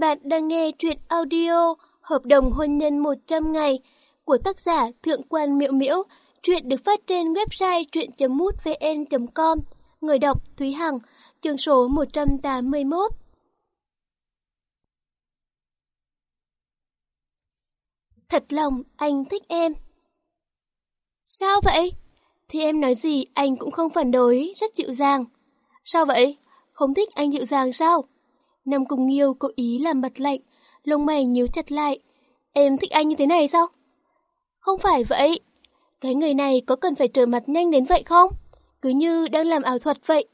Bạn đang nghe truyện audio Hợp đồng hôn nhân 100 ngày của tác giả Thượng quan Miệu Miễu. Truyện được phát trên website truyện.mútvn.com. Người đọc Thúy Hằng, chương số 181. Thật lòng anh thích em. Sao vậy? Thì em nói gì anh cũng không phản đối, rất dịu dàng. Sao vậy? Không thích anh dịu dàng sao? Nam Cung Nghiêu cố ý làm mặt lạnh, lông mày nhíu chặt lại. Em thích anh như thế này sao? Không phải vậy. Cái người này có cần phải trở mặt nhanh đến vậy không? Cứ như đang làm ảo thuật vậy.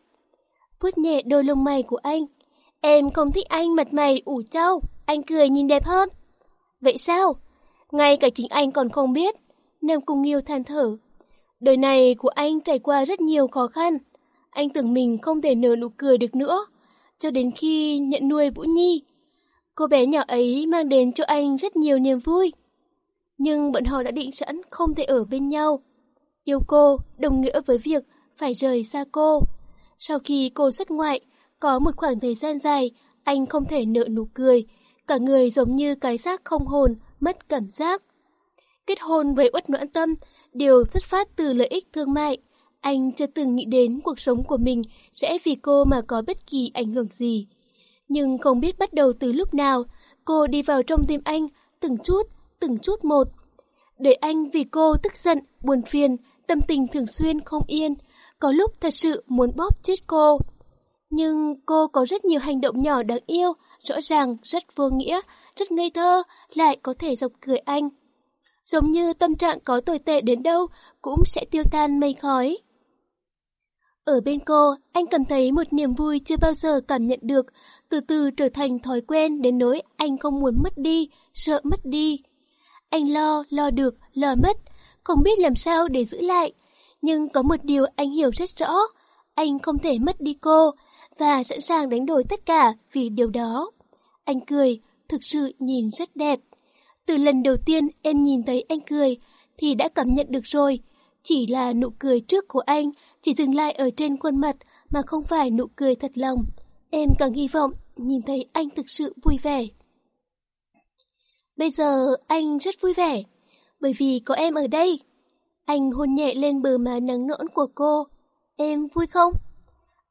Vuốt nhẹ đôi lông mày của anh. Em không thích anh mặt mày ủ trâu, anh cười nhìn đẹp hơn. Vậy sao? Ngay cả chính anh còn không biết. Nam Cung Nghiêu than thở. Đời này của anh trải qua rất nhiều khó khăn. Anh tưởng mình không thể nở nụ cười được nữa cho đến khi nhận nuôi Vũ Nhi. Cô bé nhỏ ấy mang đến cho anh rất nhiều niềm vui. Nhưng bọn họ đã định sẵn không thể ở bên nhau. Yêu cô đồng nghĩa với việc phải rời xa cô. Sau khi cô xuất ngoại, có một khoảng thời gian dài, anh không thể nợ nụ cười. Cả người giống như cái xác không hồn, mất cảm giác. Kết hôn với Uất Noãn Tâm đều xuất phát từ lợi ích thương mại. Anh chưa từng nghĩ đến cuộc sống của mình sẽ vì cô mà có bất kỳ ảnh hưởng gì. Nhưng không biết bắt đầu từ lúc nào, cô đi vào trong tim anh, từng chút, từng chút một. Để anh vì cô tức giận, buồn phiền, tâm tình thường xuyên không yên, có lúc thật sự muốn bóp chết cô. Nhưng cô có rất nhiều hành động nhỏ đáng yêu, rõ ràng rất vô nghĩa, rất ngây thơ, lại có thể dọc cười anh. Giống như tâm trạng có tồi tệ đến đâu cũng sẽ tiêu tan mây khói. Ở bên cô, anh cảm thấy một niềm vui chưa bao giờ cảm nhận được, từ từ trở thành thói quen đến nỗi anh không muốn mất đi, sợ mất đi. Anh lo, lo được, lo mất, không biết làm sao để giữ lại. Nhưng có một điều anh hiểu rất rõ, anh không thể mất đi cô, và sẵn sàng đánh đổi tất cả vì điều đó. Anh cười, thực sự nhìn rất đẹp. Từ lần đầu tiên em nhìn thấy anh cười, thì đã cảm nhận được rồi, chỉ là nụ cười trước của anh chỉ dừng lại ở trên khuôn mặt mà không phải nụ cười thật lòng. Em càng hy vọng nhìn thấy anh thực sự vui vẻ. Bây giờ anh rất vui vẻ, bởi vì có em ở đây. Anh hôn nhẹ lên bờ má nắng nõn của cô. Em vui không?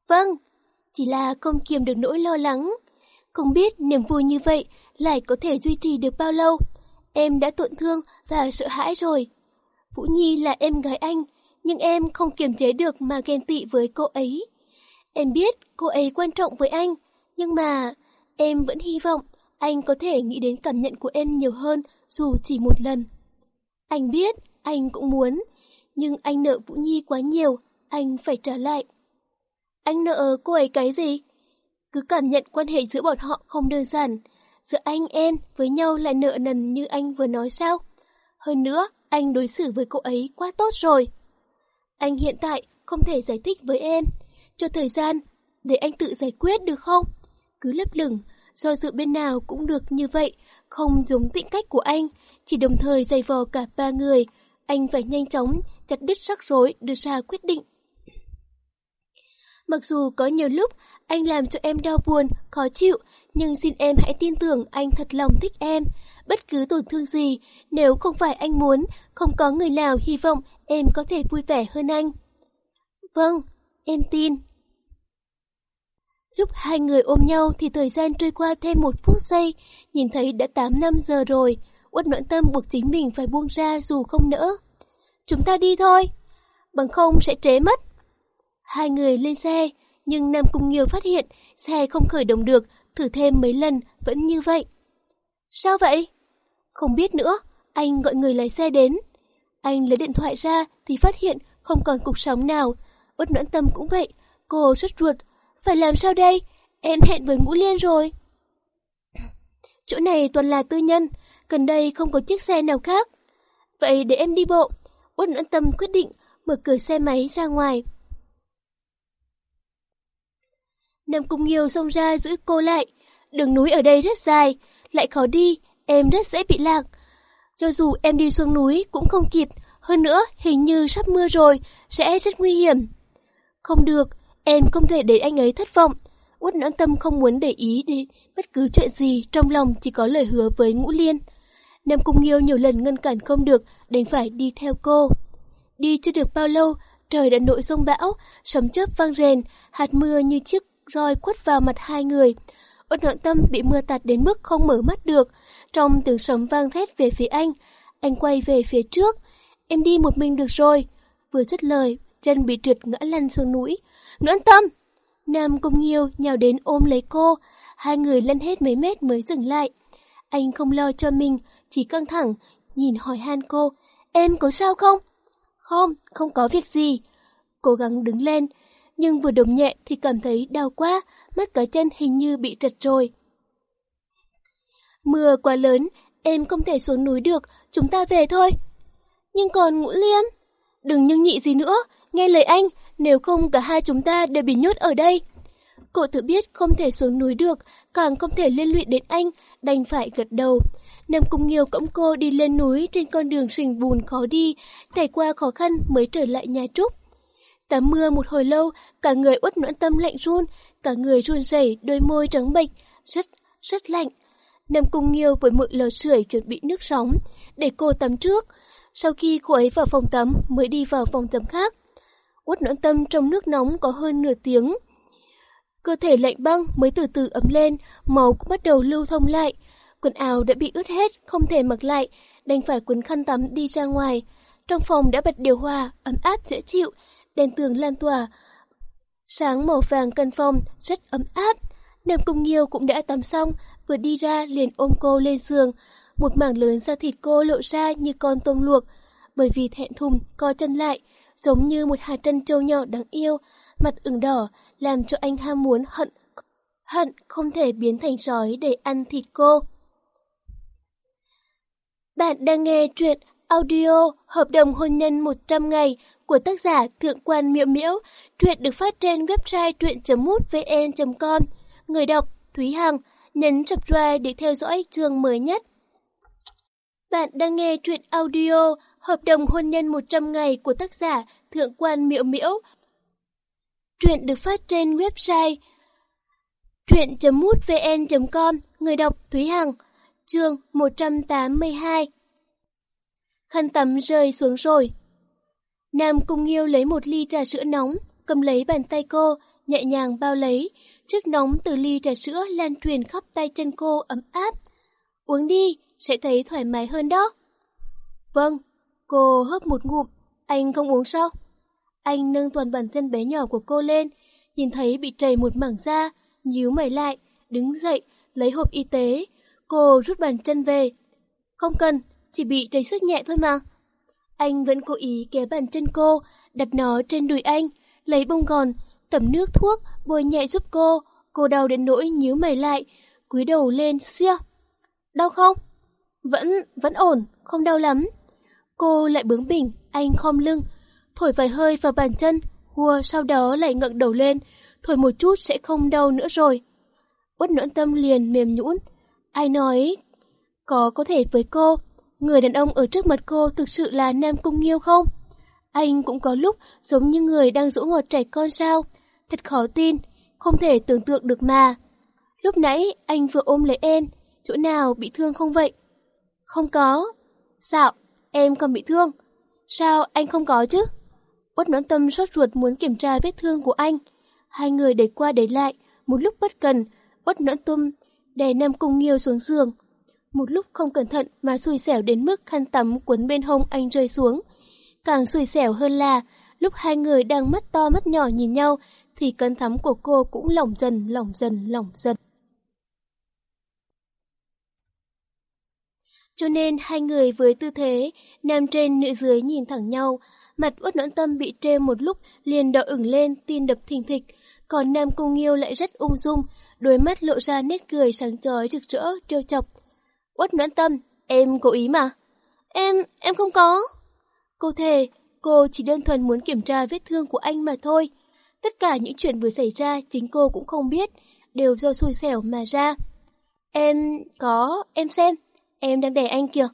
Vâng, chỉ là không kiềm được nỗi lo lắng. Không biết niềm vui như vậy lại có thể duy trì được bao lâu. Em đã tổn thương và sợ hãi rồi. Vũ Nhi là em gái anh, nhưng em không kiềm chế được mà ghen tị với cô ấy. Em biết cô ấy quan trọng với anh, nhưng mà em vẫn hy vọng anh có thể nghĩ đến cảm nhận của em nhiều hơn dù chỉ một lần. Anh biết, anh cũng muốn, nhưng anh nợ Vũ Nhi quá nhiều, anh phải trả lại. Anh nợ cô ấy cái gì? Cứ cảm nhận quan hệ giữa bọn họ không đơn giản, giữa anh em với nhau lại nợ nần như anh vừa nói sao? Hơn nữa, anh đối xử với cô ấy quá tốt rồi. Anh hiện tại không thể giải thích với em. Cho thời gian để anh tự giải quyết được không? Cứ lấp lửng, do dự bên nào cũng được như vậy, không giống tịnh cách của anh, chỉ đồng thời dày vò cả ba người. Anh phải nhanh chóng, chặt đứt rắc rối, đưa ra quyết định. Mặc dù có nhiều lúc anh làm cho em đau buồn, khó chịu, nhưng xin em hãy tin tưởng anh thật lòng thích em. Bất cứ tổn thương gì, nếu không phải anh muốn, không có người nào hy vọng em có thể vui vẻ hơn anh. Vâng, em tin. Lúc hai người ôm nhau thì thời gian trôi qua thêm một phút giây, nhìn thấy đã 8 năm giờ rồi. Uất noãn tâm buộc chính mình phải buông ra dù không nỡ. Chúng ta đi thôi, bằng không sẽ trễ mất. Hai người lên xe, nhưng Nam Cung Nghiêu phát hiện xe không khởi động được, thử thêm mấy lần vẫn như vậy. Sao vậy? Không biết nữa, anh gọi người lái xe đến. Anh lấy điện thoại ra thì phát hiện không còn cục sóng nào. út noãn tâm cũng vậy, cô rất ruột. Phải làm sao đây? Em hẹn với Ngũ Liên rồi. Chỗ này toàn là tư nhân, gần đây không có chiếc xe nào khác. Vậy để em đi bộ. út noãn tâm quyết định mở cửa xe máy ra ngoài. Nam Cung Nghiêu xông ra giữ cô lại. Đường núi ở đây rất dài, lại khó đi, em rất dễ bị lạc. Cho dù em đi xuống núi cũng không kịp, hơn nữa hình như sắp mưa rồi, sẽ rất nguy hiểm. Không được, em không thể để anh ấy thất vọng. Út noãn tâm không muốn để ý đi bất cứ chuyện gì, trong lòng chỉ có lời hứa với Ngũ Liên. Nam Cung Nghiêu nhiều lần ngăn cản không được, đành phải đi theo cô. Đi chưa được bao lâu, trời đã nổi sông bão, sấm chớp vang rền, hạt mưa như chiếc roi quất vào mặt hai người. Út nội tâm bị mưa tạt đến mức không mở mắt được, trong tiếng sấm vang thét về phía anh. Anh quay về phía trước, em đi một mình được rồi. Vừa dứt lời, chân bị trượt ngã lăn xuống núi. Noãn tâm! Nam cùng Nghiêu nhào đến ôm lấy cô, hai người lăn hết mấy mét mới dừng lại. Anh không lo cho mình, chỉ căng thẳng, nhìn hỏi han cô, em có sao không? Không, không có việc gì. Cố gắng đứng lên, nhưng vừa đụng nhẹ thì cảm thấy đau quá, mắt cả chân hình như bị trật rồi. Mưa quá lớn, em không thể xuống núi được, chúng ta về thôi. Nhưng còn Ngũ Liên, đừng nhưng nhị gì nữa, nghe lời anh, nếu không cả hai chúng ta đều bị nhốt ở đây. Cô tự biết không thể xuống núi được, càng không thể liên lụy đến anh, đành phải gật đầu. Nam Cung Nghiêu cõng cô đi lên núi trên con đường sình bùn khó đi, trải qua khó khăn mới trở lại nhà Trúc. Tắm mưa một hồi lâu, cả người uất nõn tâm lạnh run, cả người run rẩy, đôi môi trắng bệch, rất, rất lạnh. Nam Cung Nghiêu với mượn lò sưởi chuẩn bị nước sóng, để cô tắm trước. Sau khi cô ấy vào phòng tắm mới đi vào phòng tắm khác. Uất nõn tâm trong nước nóng có hơn nửa tiếng. Cơ thể lạnh băng mới từ từ ấm lên, màu cũng bắt đầu lưu thông lại. Quần áo đã bị ướt hết, không thể mặc lại, đành phải quấn khăn tắm đi ra ngoài. Trong phòng đã bật điều hòa, ấm áp dễ chịu, đèn tường lan tỏa. Sáng màu vàng căn phòng rất ấm áp. Nam Cung Nghiêu cũng đã tắm xong, vừa đi ra liền ôm cô lên giường. Một mảng lớn da thịt cô lộ ra như con tôm luộc, bởi vì thẹn thùng co chân lại, giống như một hạt trân châu nhỏ đáng yêu, mặt ửng đỏ, làm cho anh ham muốn hận, hận không thể biến thành sói để ăn thịt cô. Bạn đang nghe truyện audio Hợp đồng hôn nhân 100 ngày của tác giả Thượng quan Miễu Miễu. Truyện được phát trên website truyện.mútvn.com. Người đọc Thúy Hằng, nhấn subscribe để theo dõi chương mới nhất. Bạn đang nghe truyện audio Hợp đồng hôn nhân 100 ngày của tác giả Thượng quan Miễu Miễu. Truyện được phát trên website truyện.mútvn.com. Người đọc Thúy Hằng, chương 182. Khăn tắm rơi xuống rồi. Nam Cung Nghiêu lấy một ly trà sữa nóng, cầm lấy bàn tay cô, nhẹ nhàng bao lấy. Chất nóng từ ly trà sữa lan truyền khắp tay chân cô ấm áp. Uống đi, sẽ thấy thoải mái hơn đó. Vâng, cô hớp một ngụm, anh không uống sao? Anh nâng toàn bản thân bé nhỏ của cô lên, nhìn thấy bị trầy một mảng da, nhíu mày lại, đứng dậy, lấy hộp y tế. Cô rút bàn chân về. Không cần, chỉ bị trầy sức nhẹ thôi mà. Anh vẫn cố ý kéo bàn chân cô, đặt nó trên đùi anh, lấy bông gòn, tẩm nước thuốc, bôi nhẹ giúp cô. Cô đau đến nỗi nhíu mày lại, cúi đầu lên xia. Đau không? Vẫn, vẫn ổn, không đau lắm. Cô lại bướng bỉnh, anh khom lưng, thổi vài hơi vào bàn chân, hùa sau đó lại ngẩng đầu lên, thổi một chút sẽ không đau nữa rồi. Uất nỗi tâm liền mềm nhũn. Ai nói có có thể với cô, người đàn ông ở trước mặt cô thực sự là Nam Cung Nghiêu không? Anh cũng có lúc giống như người đang dỗ ngọt trẻ con sao? Thật khó tin, không thể tưởng tượng được mà. Lúc nãy anh vừa ôm lấy em, chỗ nào bị thương không vậy? Không có. Sao? Em còn bị thương. Sao anh không có chứ? Uất nón tâm sốt ruột muốn kiểm tra vết thương của anh. Hai người đẩy qua đẩy lại, một lúc bất cần, Uất nón tâm đè Nam Cung Nghiêu xuống giường. Một lúc không cẩn thận mà xui xẻo đến mức khăn tắm quấn bên hông anh rơi xuống. Càng xui xẻo hơn là, lúc hai người đang mắt to mắt nhỏ nhìn nhau, thì cân thắm của cô cũng lỏng dần, lỏng dần, lỏng dần. Cho nên hai người với tư thế, nam trên nữ dưới nhìn thẳng nhau, mặt uất noãn tâm bị trê một lúc liền đỏ ửng lên, tin đập thình thịch, còn nam cung yêu lại rất ung dung, đôi mắt lộ ra nét cười sáng chói rực rỡ, trêu chọc. Uất noãn tâm, em cố ý mà. Em, em không có. Cô thề, cô chỉ đơn thuần muốn kiểm tra vết thương của anh mà thôi. Tất cả những chuyện vừa xảy ra chính cô cũng không biết, đều do xui xẻo mà ra. Em có, em xem, em đang đè anh kìa.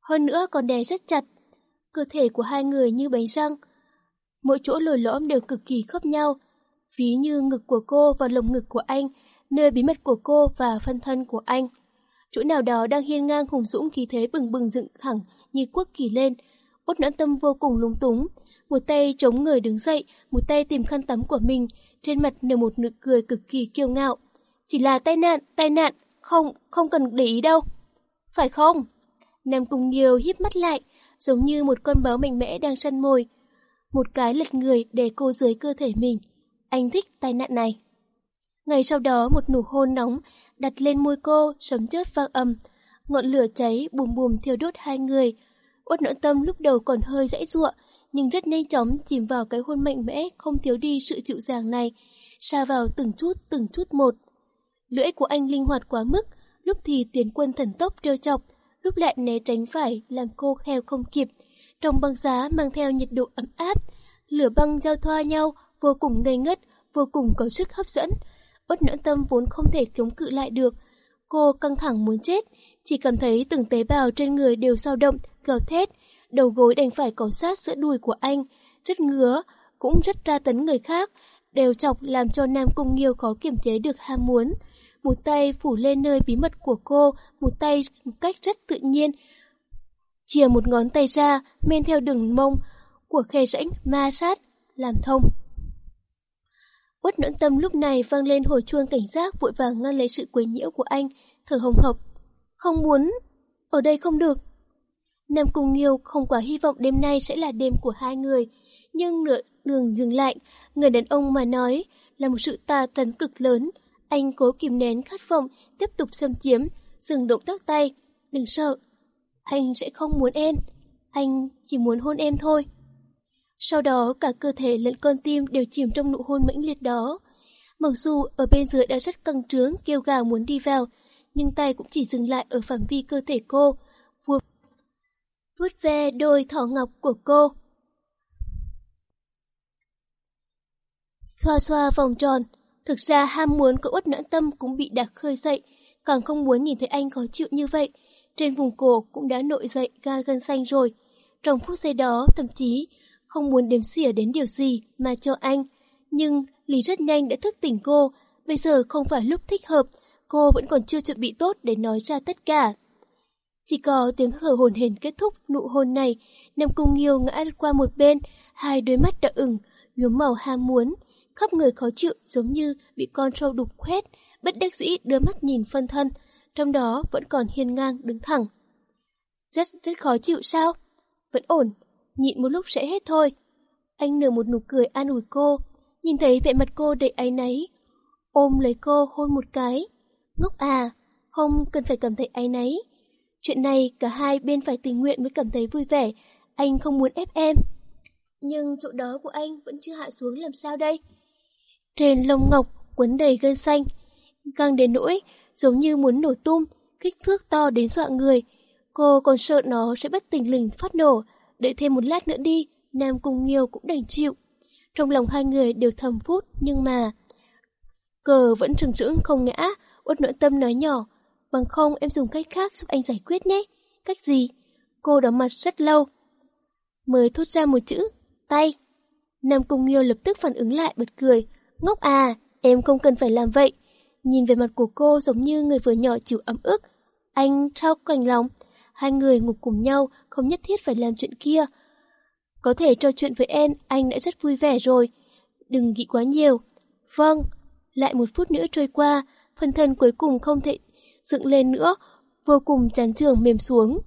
Hơn nữa còn đè rất chặt. Cơ thể của hai người như bánh răng. Mỗi chỗ lồi lõm đều cực kỳ khớp nhau. ví như ngực của cô và lồng ngực của anh, nơi bí mật của cô và phân thân của anh. Chỗ nào đó đang hiên ngang hùng dũng khí thế bừng bừng dựng thẳng như quốc kỳ lên. Út noãn tâm vô cùng lúng túng, một tay chống người đứng dậy, một tay tìm khăn tắm của mình, trên mặt nở một nụ cười cực kỳ kiêu ngạo. Chỉ là tai nạn, tai nạn, không, không cần để ý đâu. Phải không? Nam Cung Nghiêu híp mắt lại, giống như một con báo mạnh mẽ đang săn mồi. Một cái lật người để cô dưới cơ thể mình. Anh thích tai nạn này. Ngày sau đó một nụ hôn nóng đặt lên môi cô, sấm chớp vang ầm. Ngọn lửa cháy bùm bùm thiêu đốt hai người. Uất nỗi tâm lúc đầu còn hơi dãy ruộng, nhưng rất nhanh chóng chìm vào cái hôn mạnh mẽ không thiếu đi sự dịu dàng này, xa vào từng chút từng chút một. Lưỡi của anh linh hoạt quá mức, lúc thì tiến quân thần tốc trêu chọc, lúc lại né tránh phải làm cô theo không kịp. Trong băng giá mang theo nhiệt độ ấm áp, lửa băng giao thoa nhau, vô cùng ngây ngất, vô cùng có sức hấp dẫn. Uất nỡ tâm vốn không thể chống cự lại được. Cô căng thẳng muốn chết, chỉ cảm thấy từng tế bào trên người đều sao động, gào thét, đầu gối đành phải cỏ sát giữa đùi của anh, rất ngứa, cũng rất tra tấn người khác, đều chọc làm cho Nam Cung Nghiêu khó kiềm chế được ham muốn. Một tay phủ lên nơi bí mật của cô, một tay một cách rất tự nhiên. Chìa một ngón tay ra, men theo đường mông của khe rãnh ma sát, làm thông. Quất nỗi tâm lúc này vang lên hồi chuông cảnh giác vội vàng ngăn lấy sự quấy nhiễu của anh, thở hồng hộc. Không muốn, ở đây không được. Nam Cung Nghiêu không quá hy vọng đêm nay sẽ là đêm của hai người, nhưng nửa đường dừng lại, người đàn ông mà nói là một sự tà tấn cực lớn. Anh cố kìm nén khát vọng, tiếp tục xâm chiếm, dừng động tác tay. Đừng sợ, anh sẽ không muốn em, anh chỉ muốn hôn em thôi. Sau đó cả cơ thể lẫn con tim đều chìm trong nụ hôn mãnh liệt đó. Mặc dù ở bên dưới đã rất căng trướng kêu gào muốn đi vào, nhưng tay cũng chỉ dừng lại ở phạm vi cơ thể cô, vuốt vuốt ve đôi thỏ ngọc của cô. Xoa xoa vòng tròn, thực ra ham muốn của út noãn tâm cũng bị đặc khơi dậy, càng không muốn nhìn thấy anh khó chịu như vậy. Trên vùng cổ cũng đã nổi dậy ga gân xanh rồi. Trong phút giây đó, thậm chí không muốn đếm xỉa đến điều gì mà cho anh. Nhưng Lý rất nhanh đã thức tỉnh cô, bây giờ không phải lúc thích hợp, cô vẫn còn chưa chuẩn bị tốt để nói ra tất cả. Chỉ có tiếng thở hồn hển kết thúc nụ hôn này, Nam Cung Nghiêu ngã qua một bên, hai đôi mắt đỏ ửng, nhuốm màu ham muốn, khắp người khó chịu giống như bị con trâu đục khoét, bất đắc dĩ đưa mắt nhìn phân thân, trong đó vẫn còn hiên ngang đứng thẳng. Rất rất khó chịu sao? Vẫn ổn, nhịn một lúc sẽ hết thôi. Anh nở một nụ cười an ủi cô, nhìn thấy vẻ mặt cô đầy áy náy, ôm lấy cô hôn một cái. Ngốc à, không cần phải cảm thấy áy náy. Chuyện này cả hai bên phải tình nguyện mới cảm thấy vui vẻ, anh không muốn ép em. Nhưng chỗ đó của anh vẫn chưa hạ xuống làm sao đây? Trên lông ngọc quấn đầy gân xanh, căng đến nỗi giống như muốn nổ tung, kích thước to đến dọa người. Cô còn sợ nó sẽ bất tình lình phát nổ, đợi thêm một lát nữa đi, Nam Cung Nghiêu cũng đành chịu. Trong lòng hai người đều thầm phút, nhưng mà... Cờ vẫn trừng trững không ngã, uất nội tâm nói nhỏ, bằng không em dùng cách khác giúp anh giải quyết nhé. Cách gì? Cô đóng mặt rất lâu. Mới thốt ra một chữ, tay. Nam Cung Nghiêu lập tức phản ứng lại bật cười. Ngốc à, em không cần phải làm vậy. Nhìn về mặt của cô giống như người vừa nhỏ chịu ấm ức. Anh trao cành lòng. Hai người ngủ cùng nhau, không nhất thiết phải làm chuyện kia. Có thể trò chuyện với em, anh đã rất vui vẻ rồi. Đừng nghĩ quá nhiều. Vâng. Lại một phút nữa trôi qua, phần thân cuối cùng không thể dựng lên nữa, vô cùng chán trường mềm xuống.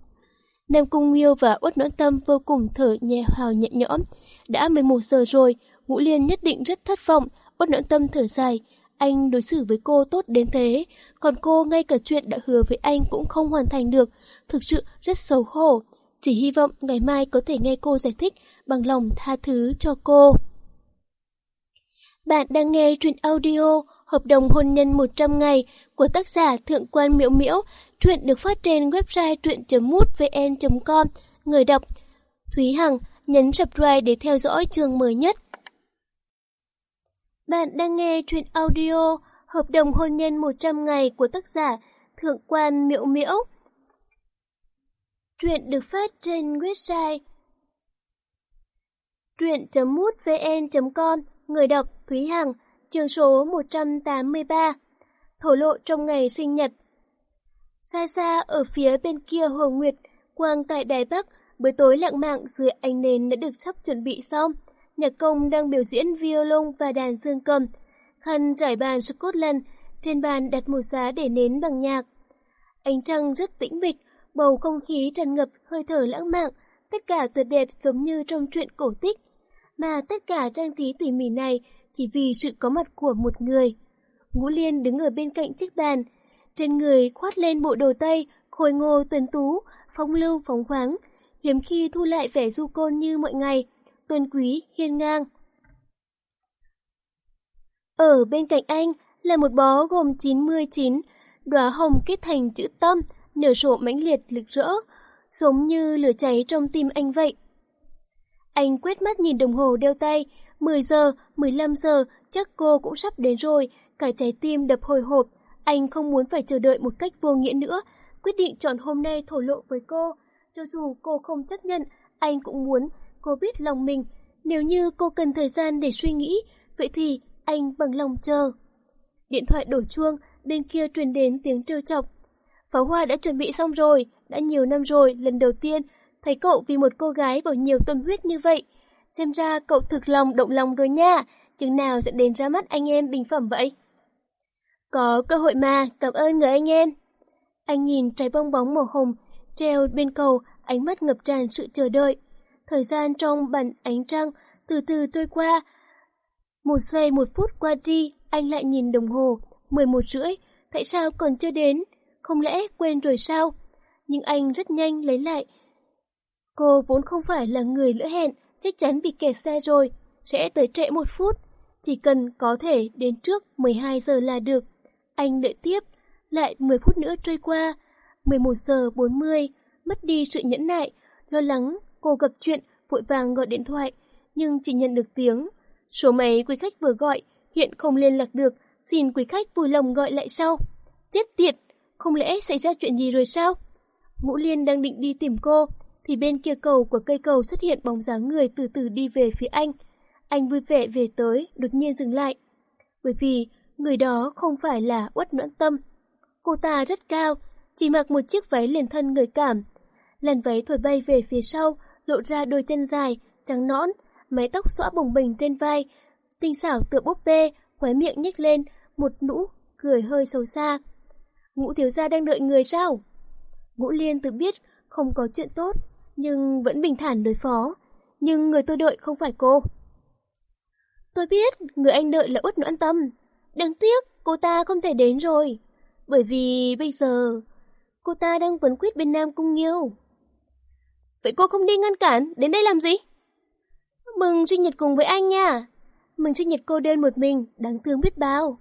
Nam Cung Nghiêu và Uất Noãn Tâm vô cùng thở nhẹ hào nhẹ nhõm. Đã 11 giờ rồi, Ngũ Liên nhất định rất thất vọng, Uất Noãn Tâm thở dài. Anh đối xử với cô tốt đến thế, còn cô ngay cả chuyện đã hứa với anh cũng không hoàn thành được, thực sự rất xấu hổ. Chỉ hy vọng ngày mai có thể nghe cô giải thích bằng lòng tha thứ cho cô. Bạn đang nghe truyện audio Hợp đồng hôn nhân 100 ngày của tác giả Thượng quan Miễu Miễu. Truyện được phát trên website truyện.mútvn.com. Người đọc Thúy Hằng nhấn subscribe để theo dõi chương mới nhất. Bạn đang nghe truyện audio Hợp đồng hôn nhân 100 ngày của tác giả Thượng quan Miễu Miễu. Truyện được phát trên website truyện.mútvn.com. Người đọc Thúy Hằng chương số 183, thổ lộ trong ngày sinh nhật. Xa xa ở phía bên kia Hồ Nguyệt, quang tại Đài Bắc, bữa tối lặng mạn dưới ánh nến đã được sắp chuẩn bị xong. Nhạc công đang biểu diễn violon và đàn dương cầm. Khăn trải bàn Scotland, trên bàn đặt một giá để nến bằng nhạc. Ánh trăng rất tĩnh mịch, bầu không khí tràn ngập hơi thở lãng mạn, tất cả tuyệt đẹp giống như trong truyện cổ tích. Mà tất cả trang trí tỉ mỉ này chỉ vì sự có mặt của một người. Ngũ Liên đứng ở bên cạnh chiếc bàn, trên người khoát lên bộ đồ tây, khôi ngô tuần tú, phong lưu phóng khoáng, hiếm khi thu lại vẻ du côn như mọi ngày, tuân quý, hiên ngang. Ở bên cạnh anh là một bó gồm 99 đóa hồng kết thành chữ tâm, nở rộ mãnh liệt lực rỡ, giống như lửa cháy trong tim anh vậy. Anh quét mắt nhìn đồng hồ đeo tay, 10 giờ, 15 giờ, chắc cô cũng sắp đến rồi, cả trái tim đập hồi hộp. Anh không muốn phải chờ đợi một cách vô nghĩa nữa, quyết định chọn hôm nay thổ lộ với cô. Cho dù cô không chấp nhận, anh cũng muốn cô biết lòng mình. Nếu như cô cần thời gian để suy nghĩ, vậy thì anh bằng lòng chờ. Điện thoại đổ chuông, bên kia truyền đến tiếng trêu chọc. Pháo hoa đã chuẩn bị xong rồi, đã nhiều năm rồi, lần đầu tiên thấy cậu vì một cô gái bỏ nhiều tâm huyết như vậy. Xem ra cậu thực lòng động lòng rồi nha, chừng nào sẽ đến ra mắt anh em bình phẩm vậy? Có cơ hội mà, cảm ơn người anh em. Anh nhìn trái bong bóng màu hồng, treo bên cầu, ánh mắt ngập tràn sự chờ đợi. Thời gian trong bản ánh trăng từ từ trôi qua. Một giây một phút qua đi, anh lại nhìn đồng hồ, 11 rưỡi, tại sao còn chưa đến? Không lẽ quên rồi sao? Nhưng anh rất nhanh lấy lại. Cô vốn không phải là người lỡ hẹn, chắc chắn bị kẹt xe rồi, sẽ tới trễ một phút. Chỉ cần có thể đến trước 12 giờ là được. Anh đợi tiếp, lại 10 phút nữa trôi qua. 11 giờ 40, mất đi sự nhẫn nại, lo lắng, cô gặp chuyện, vội vàng gọi điện thoại, nhưng chỉ nhận được tiếng. Số máy quý khách vừa gọi, hiện không liên lạc được, xin quý khách vui lòng gọi lại sau. Chết tiệt, không lẽ xảy ra chuyện gì rồi sao? Ngũ Liên đang định đi tìm cô, thì bên kia cầu của cây cầu xuất hiện bóng dáng người từ từ đi về phía anh. Anh vui vẻ về tới, đột nhiên dừng lại. Bởi vì người đó không phải là Uất Noãn Tâm. Cô ta rất cao, chỉ mặc một chiếc váy liền thân người cảm. Làn váy thổi bay về phía sau, lộ ra đôi chân dài, trắng nõn, mái tóc xõa bồng bềnh trên vai, tinh xảo tựa búp bê, khóe miệng nhếch lên, một nụ cười hơi xấu xa. Ngũ thiếu gia đang đợi người sao? Ngũ Liên tự biết không có chuyện tốt, nhưng vẫn bình thản đối phó. Nhưng người tôi đợi không phải cô. Tôi biết người anh đợi là Út Noãn Tâm. Đáng tiếc cô ta không thể đến rồi. Bởi vì bây giờ cô ta đang vấn quyết bên Nam Cung Nghiêu. Vậy cô không đi ngăn cản, đến đây làm gì? Mừng sinh nhật cùng với anh nha. Mừng sinh nhật cô đơn một mình, đáng thương biết bao.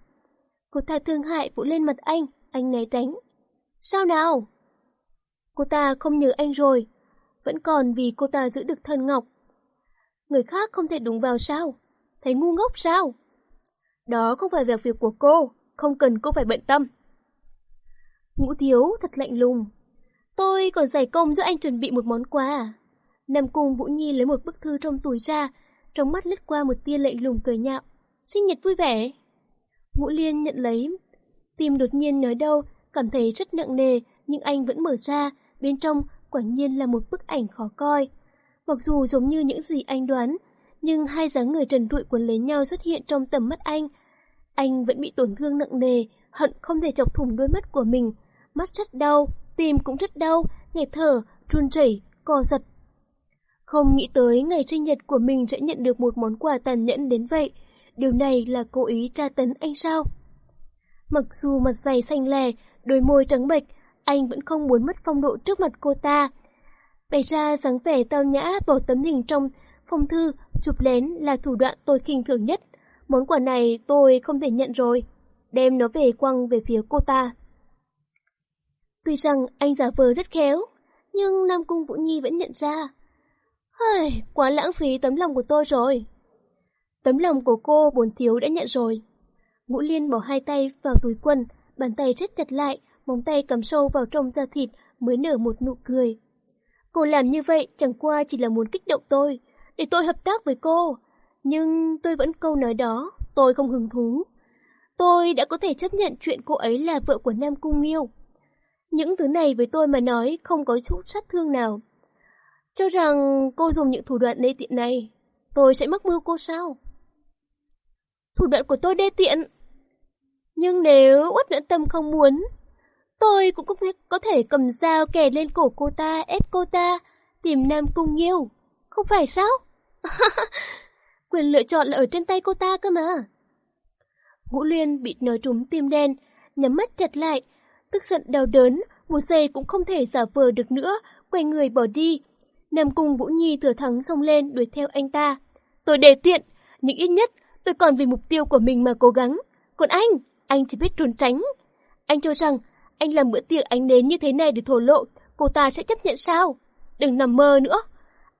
Cô ta thương hại vũ lên mặt anh, anh né tránh. Sao nào? Cô ta không nhớ anh rồi, vẫn còn vì cô ta giữ được thân ngọc. Người khác không thể đúng vào sao? Thấy ngu ngốc sao? Đó không phải việc việc của cô, không cần cô phải bận tâm. Ngũ thiếu thật lạnh lùng. Tôi còn giải công giúp anh chuẩn bị một món quà. Nam Cung Vũ Nhi lấy một bức thư trong túi ra, trong mắt lướt qua một tia lạnh lùng cười nhạo. Sinh nhật vui vẻ. Ngũ Liên nhận lấy, tim đột nhiên nói đâu, cảm thấy rất nặng nề, nhưng anh vẫn mở ra, bên trong quả nhiên là một bức ảnh khó coi. Mặc dù giống như những gì anh đoán, nhưng hai dáng người trần trụi quấn lấy nhau xuất hiện trong tầm mắt anh. Anh vẫn bị tổn thương nặng nề, hận không thể chọc thủng đôi mắt của mình. Mắt rất đau, tim cũng rất đau, nghẹt thở, run rẩy, co giật. Không nghĩ tới ngày sinh nhật của mình sẽ nhận được một món quà tàn nhẫn đến vậy. Điều này là cố ý tra tấn anh sao? Mặc dù mặt dày xanh lè, đôi môi trắng bệch, anh vẫn không muốn mất phong độ trước mặt cô ta. Bày ra dáng vẻ tao nhã bỏ tấm hình trong phong thư, chụp lén là thủ đoạn tôi khinh thường nhất. Món quà này tôi không thể nhận rồi. Đem nó về quăng về phía cô ta. Tuy rằng anh giả vờ rất khéo, nhưng Nam Cung Vũ Nhi vẫn nhận ra. hơi quá lãng phí tấm lòng của tôi rồi. Tấm lòng của cô bồn thiếu đã nhận rồi. Ngũ Liên bỏ hai tay vào túi quần, bàn tay chết chặt lại, móng tay cắm sâu vào trong da thịt mới nở một nụ cười. Cô làm như vậy chẳng qua chỉ là muốn kích động tôi, để tôi hợp tác với cô. Nhưng tôi vẫn câu nói đó, tôi không hứng thú. Tôi đã có thể chấp nhận chuyện cô ấy là vợ của Nam Cung Nghiêu. Những thứ này với tôi mà nói không có chút sát thương nào. Cho rằng cô dùng những thủ đoạn đê tiện này, tôi sẽ mắc mưu cô sao? Thủ đoạn của tôi đê tiện. Nhưng nếu uất nhẫn tâm không muốn, tôi cũng có thể cầm dao kè lên cổ cô ta, ép cô ta, tìm Nam Cung Nghiêu. Không phải sao? Quyền lựa chọn là ở trên tay cô ta cơ mà. Ngũ Liên bị nói trúng tim đen, nhắm mắt chặt lại, tức giận đau đớn, một giây cũng không thể giả vờ được nữa, quay người bỏ đi. Nam Cung Vũ Nhi thừa thắng xông lên đuổi theo anh ta. Tôi đề tiện, nhưng ít nhất tôi còn vì mục tiêu của mình mà cố gắng. Còn anh, anh chỉ biết trốn tránh. Anh cho rằng anh làm bữa tiệc ánh nến như thế này để thổ lộ, cô ta sẽ chấp nhận sao? Đừng nằm mơ nữa.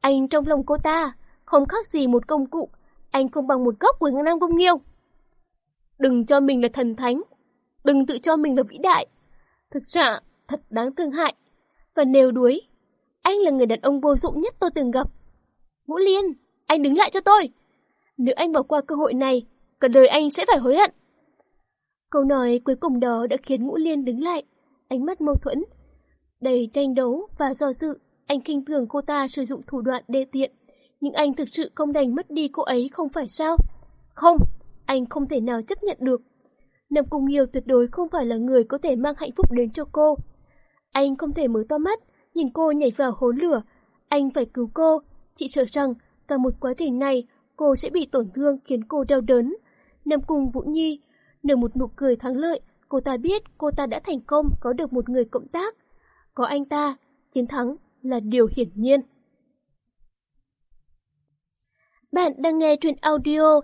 Anh trong lòng cô ta, không khác gì một công cụ, anh không bằng một góc của Nam Công Nghiêu. Đừng cho mình là thần thánh, đừng tự cho mình là vĩ đại. Thực ra, thật đáng thương hại. Và nếu đuối, anh là người đàn ông vô dụng nhất tôi từng gặp. Ngũ Liên, anh đứng lại cho tôi. Nếu anh bỏ qua cơ hội này, cả đời anh sẽ phải hối hận. Câu nói cuối cùng đó đã khiến Ngũ Liên đứng lại, ánh mắt mâu thuẫn. Đầy tranh đấu và do dự, anh kinh thường cô ta sử dụng thủ đoạn đê tiện. Nhưng anh thực sự không đành mất đi cô ấy không phải sao? Không, anh không thể nào chấp nhận được. Nam Cung Nghiêu tuyệt đối không phải là người có thể mang hạnh phúc đến cho cô. Anh không thể mở to mắt, nhìn cô nhảy vào hố lửa. Anh phải cứu cô. Chị sợ rằng cả một quá trình này cô sẽ bị tổn thương khiến cô đau đớn. Nam Cung Vũ Nhi nở một nụ cười thắng lợi. Cô ta biết cô ta đã thành công có được một người cộng tác. Có anh ta, chiến thắng là điều hiển nhiên. Bạn đang nghe truyện audio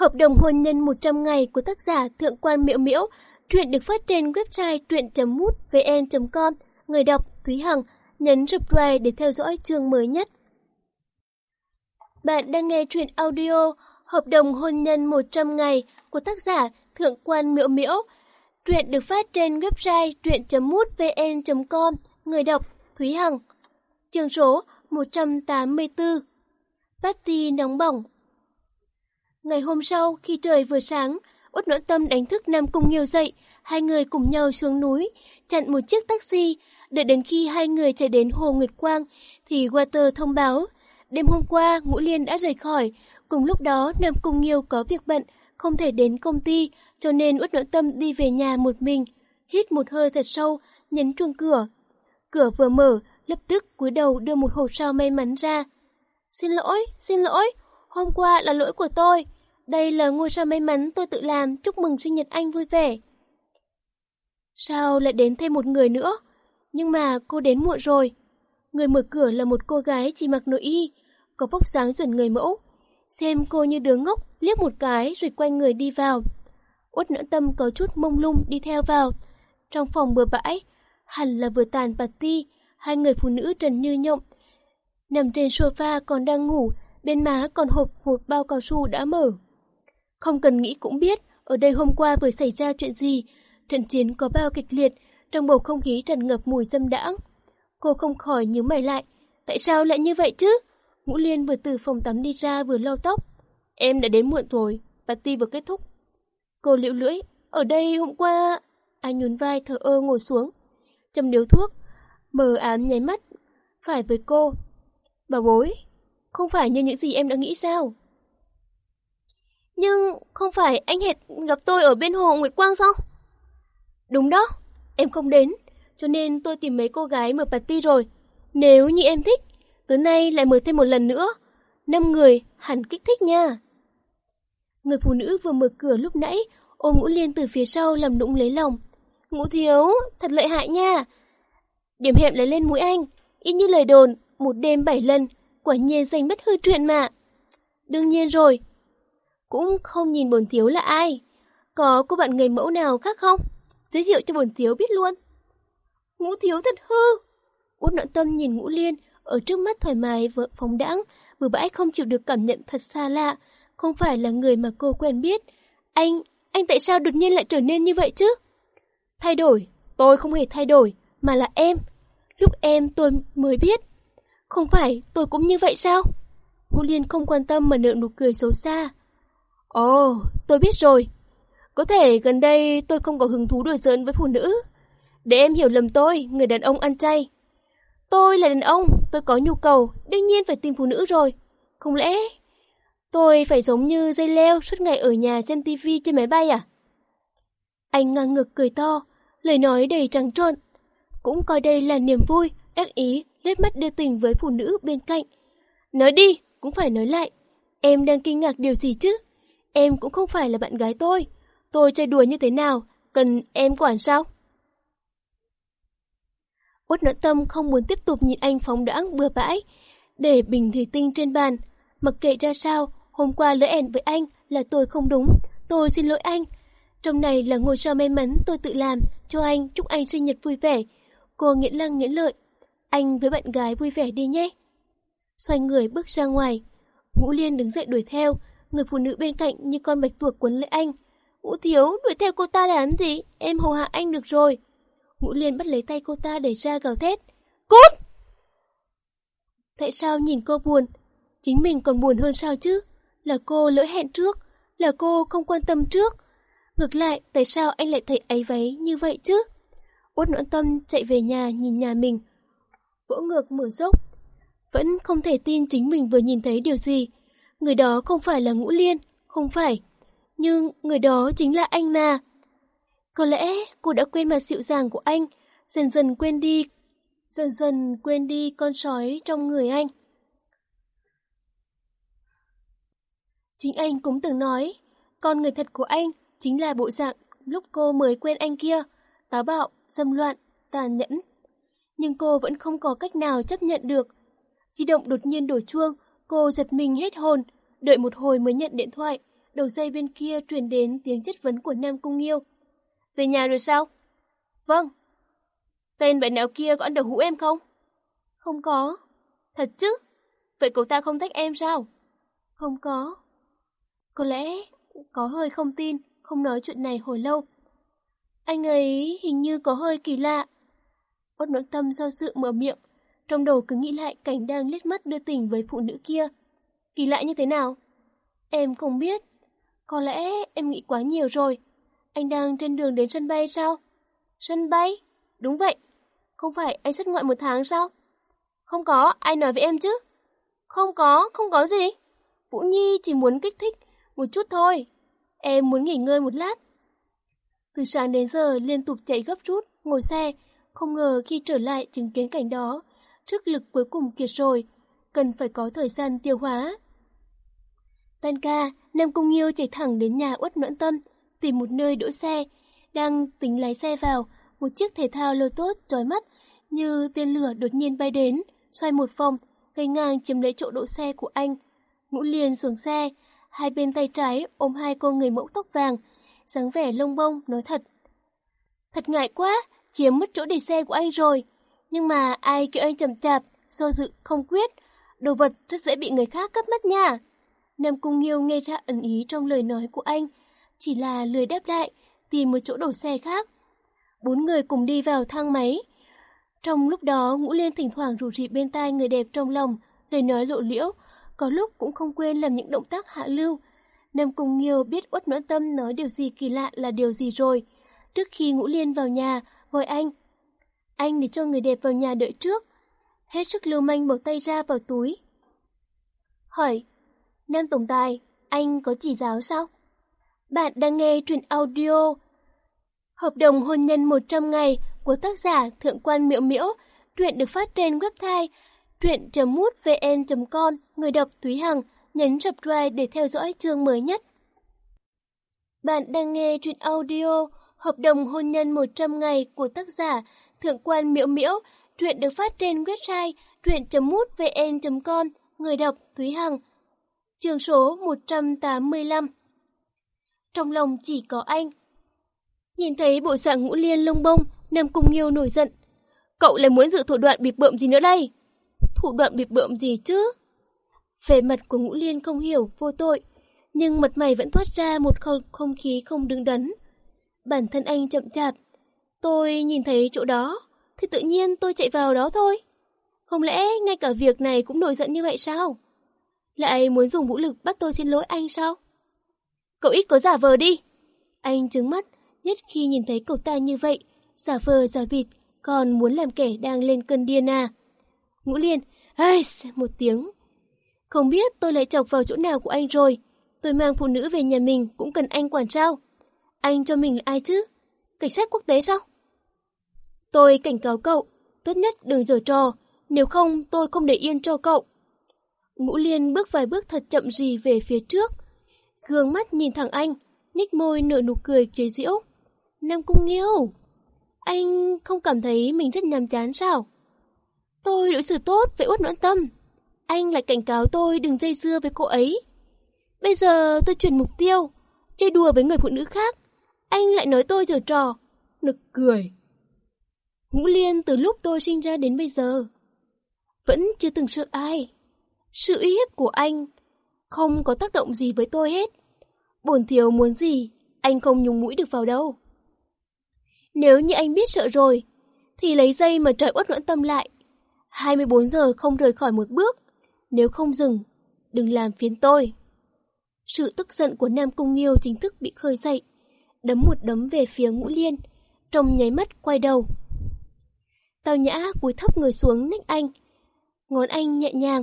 Hợp đồng hôn nhân 100 ngày của tác giả Thượng quan Miễu Miễu. Truyện được phát trên website truyện.mútvn.com. Người đọc Thúy Hằng, nhấn subscribe để theo dõi chương mới nhất. Bạn đang nghe truyện audio Hợp đồng hôn nhân 100 ngày của tác giả Thượng quan Miễu Miễu. Truyện được phát trên website truyện.mútvn.com. Người đọc Thúy Hằng. Chương số 184 Patty nóng bỏng Ngày hôm sau, khi trời vừa sáng, Út Nỗ Tâm đánh thức Nam Cung Nghiêu dậy, hai người cùng nhau xuống núi, chặn một chiếc taxi, đợi đến khi hai người chạy đến Hồ Nguyệt Quang, thì Walter thông báo, đêm hôm qua Ngũ Liên đã rời khỏi, cùng lúc đó Nam Cung Nghiêu có việc bận, không thể đến công ty, cho nên Út Nỗ Tâm đi về nhà một mình, hít một hơi thật sâu, nhấn chuông cửa. Cửa vừa mở, lập tức cúi đầu đưa một hộp sao may mắn ra. Xin lỗi, xin lỗi, hôm qua là lỗi của tôi. Đây là ngôi sao may mắn tôi tự làm, chúc mừng sinh nhật anh vui vẻ. Sao lại đến thêm một người nữa? Nhưng mà cô đến muộn rồi. Người mở cửa là một cô gái chỉ mặc nội y, có bóc dáng chuẩn người mẫu. Xem cô như đứa ngốc, liếc một cái rồi quay người đi vào. Út nỡ tâm có chút mông lung đi theo vào. Trong phòng bừa bãi, hẳn là vừa tàn party, hai người phụ nữ trần như nhộng. Nằm trên sofa còn đang ngủ, bên má còn hộp một bao cao su đã mở. Không cần nghĩ cũng biết, ở đây hôm qua vừa xảy ra chuyện gì. Trận chiến có bao kịch liệt, trong bầu không khí tràn ngập mùi dâm đãng. Cô không khỏi nhíu mày lại. Tại sao lại như vậy chứ? Ngũ Liên vừa từ phòng tắm đi ra vừa lau tóc. Em đã đến muộn rồi, party vừa kết thúc. Cô liễu lưỡi, ở đây hôm qua... Anh nhún vai thở ơ ngồi xuống. Châm điếu thuốc, mờ ám nháy mắt. Phải với cô. Bà bối, không phải như những gì em đã nghĩ sao? Nhưng không phải anh Hệt gặp tôi ở bên hồ Nguyệt Quang sao? Đúng đó, em không đến, cho nên tôi tìm mấy cô gái mở party rồi. Nếu như em thích, tối nay lại mở thêm một lần nữa. Năm người hẳn kích thích nha. Người phụ nữ vừa mở cửa lúc nãy, ôm Ngũ Liên từ phía sau làm nũng lấy lòng. Ngũ thiếu, thật lợi hại nha. Điểm hẹn lấy lên mũi anh, ít như lời đồn, một đêm bảy lần, quả nhiên danh bất hư chuyện mà. Đương nhiên rồi, cũng không nhìn bồn thiếu là ai. Có cô bạn người mẫu nào khác không? Giới thiệu cho bồn thiếu biết luôn. Ngũ thiếu thật hư. Út nội tâm nhìn ngũ liên, ở trước mắt thoải mái vợ phóng đãng, vừa bãi không chịu được cảm nhận thật xa lạ, không phải là người mà cô quen biết. Anh, anh tại sao đột nhiên lại trở nên như vậy chứ? Thay đổi, tôi không hề thay đổi, mà là em. Lúc em tôi mới biết. Không phải tôi cũng như vậy sao? Ngũ Liên không quan tâm mà nở nụ cười xấu xa. Ồ, tôi biết rồi. Có thể gần đây tôi không có hứng thú đùa giỡn với phụ nữ. Để em hiểu lầm tôi, người đàn ông ăn chay. Tôi là đàn ông, tôi có nhu cầu, đương nhiên phải tìm phụ nữ rồi. Không lẽ tôi phải giống như dây leo suốt ngày ở nhà xem tivi trên máy bay à? Anh ngang ngực cười to, lời nói đầy trắng trọn. Cũng coi đây là niềm vui, đắc ý, lướt mắt đưa tình với phụ nữ bên cạnh. Nói đi, cũng phải nói lại. Em đang kinh ngạc điều gì chứ? Em cũng không phải là bạn gái tôi. Tôi chơi đùa như thế nào, cần em quản sao? Út nỗi tâm không muốn tiếp tục nhìn anh phóng đãng bừa bãi. Để bình thủy tinh trên bàn, mặc kệ ra sao, hôm qua lỡ ẻn với anh là tôi không đúng. Tôi xin lỗi anh. Trong này là ngôi sao may mắn tôi tự làm cho anh chúc anh sinh nhật vui vẻ. Cô nghiện lăng nghiện lợi. Anh với bạn gái vui vẻ đi nhé. Xoay người bước ra ngoài. Ngũ Liên đứng dậy đuổi theo. Người phụ nữ bên cạnh như con bạch tuộc quấn lấy anh. Ngũ Thiếu đuổi theo cô ta làm gì? Em hầu hạ anh được rồi. Ngũ Liên bắt lấy tay cô ta để ra gào thét. Cút! Tại sao nhìn cô buồn? Chính mình còn buồn hơn sao chứ? Là cô lỡ hẹn trước, là cô không quan tâm trước. Ngược lại, tại sao anh lại thấy ấy váy như vậy chứ? Út nỗi tâm chạy về nhà nhìn nhà mình. Vỗ ngược mở dốc. Vẫn không thể tin chính mình vừa nhìn thấy điều gì. Người đó không phải là Ngũ Liên, không phải. Nhưng người đó chính là anh mà. Có lẽ cô đã quên mặt dịu dàng của anh, dần dần quên đi, dần dần quên đi con sói trong người anh. Chính anh cũng từng nói, con người thật của anh chính là bộ dạng lúc cô mới quen anh kia, táo bạo, dâm loạn, tàn nhẫn. Nhưng cô vẫn không có cách nào chấp nhận được. Di động đột nhiên đổ chuông, cô giật mình hết hồn, đợi một hồi mới nhận điện thoại. Đầu dây bên kia truyền đến tiếng chất vấn của Nam Cung Nghiêu. Về nhà rồi sao? Vâng. Tên bệnh nào kia có ăn đầu hũ em không? Không có. Thật chứ? Vậy cậu ta không thích em sao? Không có. Có lẽ có hơi không tin, không nói chuyện này hồi lâu. Anh ấy hình như có hơi kỳ lạ. Ốt nội tâm do dự mở miệng, trong đầu cứ nghĩ lại cảnh đang liếc mắt đưa tình với phụ nữ kia. Kỳ lạ như thế nào? Em không biết. Có lẽ em nghĩ quá nhiều rồi. Anh đang trên đường đến sân bay sao? Sân bay? Đúng vậy. Không phải anh xuất ngoại một tháng sao? Không có, ai nói với em chứ? Không có, không có gì. Vũ Nhi chỉ muốn kích thích một chút thôi. Em muốn nghỉ ngơi một lát. Từ sáng đến giờ liên tục chạy gấp rút, ngồi xe. Không ngờ khi trở lại chứng kiến cảnh đó, sức lực cuối cùng kiệt rồi. Cần phải có thời gian tiêu hóa. Tan ca, Nam Cung Nghiêu chạy thẳng đến nhà uất noãn tâm, tìm một nơi đỗ xe. Đang tính lái xe vào, một chiếc thể thao Lotus trói mắt như tên lửa đột nhiên bay đến, xoay một vòng, gây ngang chiếm lấy chỗ đỗ xe của anh. Ngũ liền xuống xe, hai bên tay trái ôm hai cô người mẫu tóc vàng, dáng vẻ lông bông, nói thật. Thật ngại quá, chiếm mất chỗ để xe của anh rồi. Nhưng mà ai kêu anh chậm chạp, do dự không quyết, đồ vật rất dễ bị người khác cắp mất nha. Nam Cung Nghiêu nghe ra ẩn ý trong lời nói của anh, chỉ là lười đáp lại, tìm một chỗ đổ xe khác. Bốn người cùng đi vào thang máy. Trong lúc đó, Ngũ Liên thỉnh thoảng rủ rỉ bên tai người đẹp trong lòng, lời nói lộ liễu, có lúc cũng không quên làm những động tác hạ lưu. Nam Cung Nghiêu biết Uất nỗi Tâm nói điều gì kỳ lạ là điều gì rồi. Trước khi Ngũ Liên vào nhà, gọi anh. Anh để cho người đẹp vào nhà đợi trước. Hết sức lưu manh bỏ tay ra vào túi. Hỏi, Nam Tổng Tài, anh có chỉ giáo sao? Bạn đang nghe truyện audio Hợp đồng hôn nhân 100 ngày của tác giả Thượng quan Miễu Miễu. Truyện được phát trên website truyện.mútvn.com. Người đọc Thúy Hằng nhấn subscribe để theo dõi chương mới nhất. Bạn đang nghe truyện audio Hợp đồng hôn nhân 100 ngày của tác giả Thượng quan Miễu Miễu. Truyện được phát trên website truyện.mútvn.com. Người đọc Thúy Hằng. Chương số 185 Trong lòng chỉ có anh. Nhìn thấy bộ dạng ngũ liên lông bông, Nam Cung Nghiêu nổi giận. Cậu lại muốn dự thủ đoạn bịp bợm gì nữa đây? Thủ đoạn bịp bợm gì chứ? Về mặt của ngũ liên không hiểu, vô tội. Nhưng mặt mày vẫn thoát ra một không, không khí không đứng đắn. Bản thân anh chậm chạp. Tôi nhìn thấy chỗ đó, thì tự nhiên tôi chạy vào đó thôi. Không lẽ ngay cả việc này cũng nổi giận như vậy sao? Lại muốn dùng vũ lực bắt tôi xin lỗi anh sao? Cậu ít có giả vờ đi. Anh trứng mắt, nhất khi nhìn thấy cậu ta như vậy, giả vờ giả vịt, còn muốn làm kẻ đang lên cơn điên à. Ngũ Liên, ai, một tiếng. Không biết tôi lại chọc vào chỗ nào của anh rồi. Tôi mang phụ nữ về nhà mình cũng cần anh quản trao. Anh cho mình là ai chứ? Cảnh sát quốc tế sao? Tôi cảnh cáo cậu, tốt nhất đừng giở trò, nếu không tôi không để yên cho cậu. Ngũ Liên bước vài bước thật chậm gì về phía trước. Gương mắt nhìn thẳng anh, nhếch môi nở nụ cười chế giễu. Nam Cung Nghiêu, anh không cảm thấy mình rất nhàm chán sao? Tôi đối xử tốt với út noãn tâm. Anh lại cảnh cáo tôi đừng dây dưa với cô ấy. Bây giờ tôi chuyển mục tiêu, chơi đùa với người phụ nữ khác. Anh lại nói tôi giở trò. Nực cười. Ngũ Liên từ lúc tôi sinh ra đến bây giờ, vẫn chưa từng sợ ai. Sự uy hiếp của anh không có tác động gì với tôi hết. Bổn thiếu muốn gì, anh không nhúng mũi được vào đâu. Nếu như anh biết sợ rồi, thì lấy dây mà trời uất noãn tâm lại. 24 giờ không rời khỏi một bước, nếu không dừng, đừng làm phiền tôi. Sự tức giận của Nam Cung Nghiêu chính thức bị khơi dậy, đấm một đấm về phía Ngũ Liên, trong nháy mắt quay đầu. Tào Nhã cúi thấp người xuống nách anh, ngón anh nhẹ nhàng,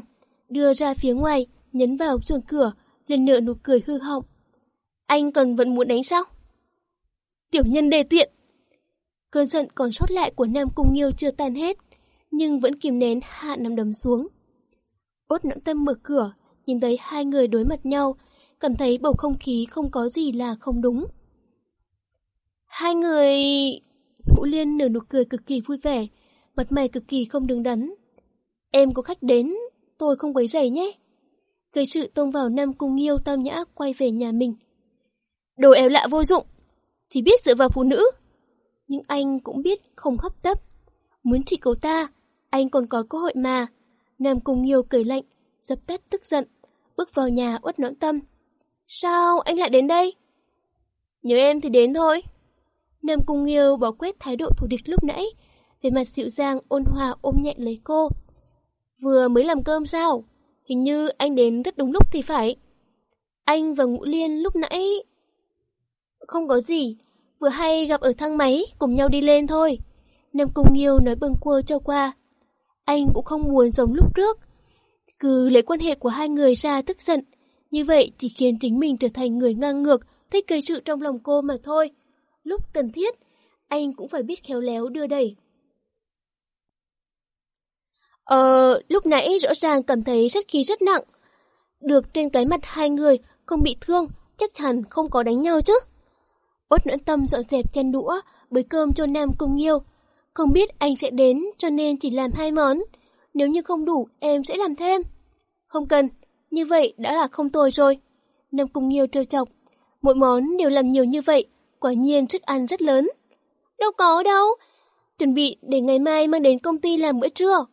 đưa ra phía ngoài, nhấn vào chuồng cửa, lần nữa nụ cười hư họng. Anh còn vẫn muốn đánh sao? Tiểu nhân đề tiện! Cơn giận còn sót lại của Nam Cung Nghiêu chưa tan hết, nhưng vẫn kìm nén hạ nắm đấm xuống. Ốt nặng tâm mở cửa, nhìn thấy hai người đối mặt nhau, cảm thấy bầu không khí không có gì là không đúng. Hai người... Vũ Liên nở nụ cười cực kỳ vui vẻ, mặt mày cực kỳ không đứng đắn. Em có khách đến, tôi không quấy rầy nhé. Gây sự tông vào Nam Cung Nghiêu tao nhã quay về nhà mình. Đồ éo lạ vô dụng, chỉ biết dựa vào phụ nữ. Nhưng anh cũng biết không hấp tấp. Muốn trị cậu ta, anh còn có cơ hội mà. Nam Cung Nghiêu cười lạnh, dập tắt tức giận, bước vào nhà uất nõn tâm. Sao anh lại đến đây? Nhớ em thì đến thôi. Nam Cung Nghiêu bỏ quét thái độ thù địch lúc nãy, về mặt dịu dàng ôn hòa ôm nhẹ lấy cô. Vừa mới làm cơm sao? Hình như anh đến rất đúng lúc thì phải. Anh và Ngũ Liên lúc nãy... Không có gì, vừa hay gặp ở thang máy, cùng nhau đi lên thôi. Nam Cung Nghiêu nói bâng quơ cho qua. Anh cũng không muốn giống lúc trước. Cứ lấy quan hệ của hai người ra tức giận. Như vậy chỉ khiến chính mình trở thành người ngang ngược, thích gây sự trong lòng cô mà thôi. Lúc cần thiết, anh cũng phải biết khéo léo đưa đẩy. Ờ, lúc nãy rõ ràng cảm thấy rất khí rất nặng. Được trên cái mặt hai người không bị thương, chắc chắn không có đánh nhau chứ. Út nỗi tâm dọn dẹp chăn đũa, bới cơm cho Nam Cung Nghiêu. Không biết anh sẽ đến cho nên chỉ làm hai món. Nếu như không đủ, em sẽ làm thêm. Không cần, như vậy đã là không tồi rồi. Nam Cung Nghiêu trêu chọc. Mỗi món đều làm nhiều như vậy, quả nhiên sức ăn rất lớn. Đâu có đâu. Chuẩn bị để ngày mai mang đến công ty làm bữa trưa.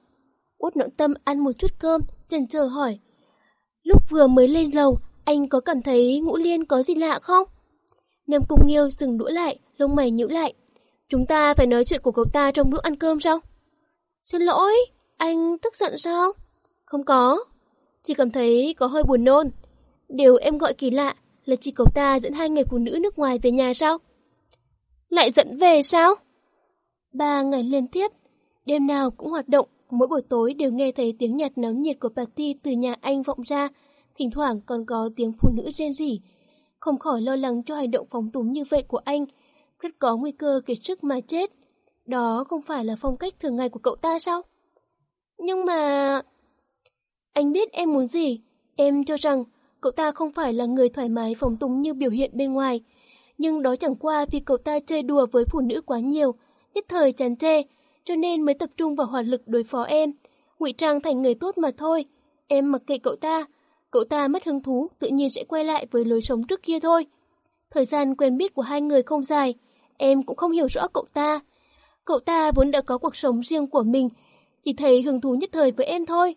Út nội tâm ăn một chút cơm, chần chờ hỏi. Lúc vừa mới lên lầu, anh có cảm thấy ngũ liên có gì lạ không? Nam Cung Nghiêu dừng đũa lại, lông mày nhíu lại. Chúng ta phải nói chuyện của cậu ta trong lúc ăn cơm sao? Xin lỗi, anh tức giận sao? Không có, chỉ cảm thấy có hơi buồn nôn. Điều em gọi kỳ lạ là chỉ cậu ta dẫn hai người phụ nữ nước ngoài về nhà sao? Lại dẫn về sao? Ba ngày liên tiếp, đêm nào cũng hoạt động, mỗi buổi tối đều nghe thấy tiếng nhạc náo nhiệt của party từ nhà anh vọng ra, thỉnh thoảng còn có tiếng phụ nữ rên rỉ. Không khỏi lo lắng cho hành động phóng túng như vậy của anh, rất có nguy cơ kiệt sức mà chết. Đó không phải là phong cách thường ngày của cậu ta sao? Nhưng mà... Anh biết em muốn gì, em cho rằng cậu ta không phải là người thoải mái phóng túng như biểu hiện bên ngoài. Nhưng đó chẳng qua vì cậu ta chơi đùa với phụ nữ quá nhiều, nhất thời chán chê, cho nên mới tập trung vào hỏa lực đối phó em, ngụy trang thành người tốt mà thôi. Em mặc kệ cậu ta, cậu ta mất hứng thú tự nhiên sẽ quay lại với lối sống trước kia thôi. Thời gian quen biết của hai người không dài, em cũng không hiểu rõ cậu ta. Cậu ta vốn đã có cuộc sống riêng của mình, chỉ thấy hứng thú nhất thời với em thôi.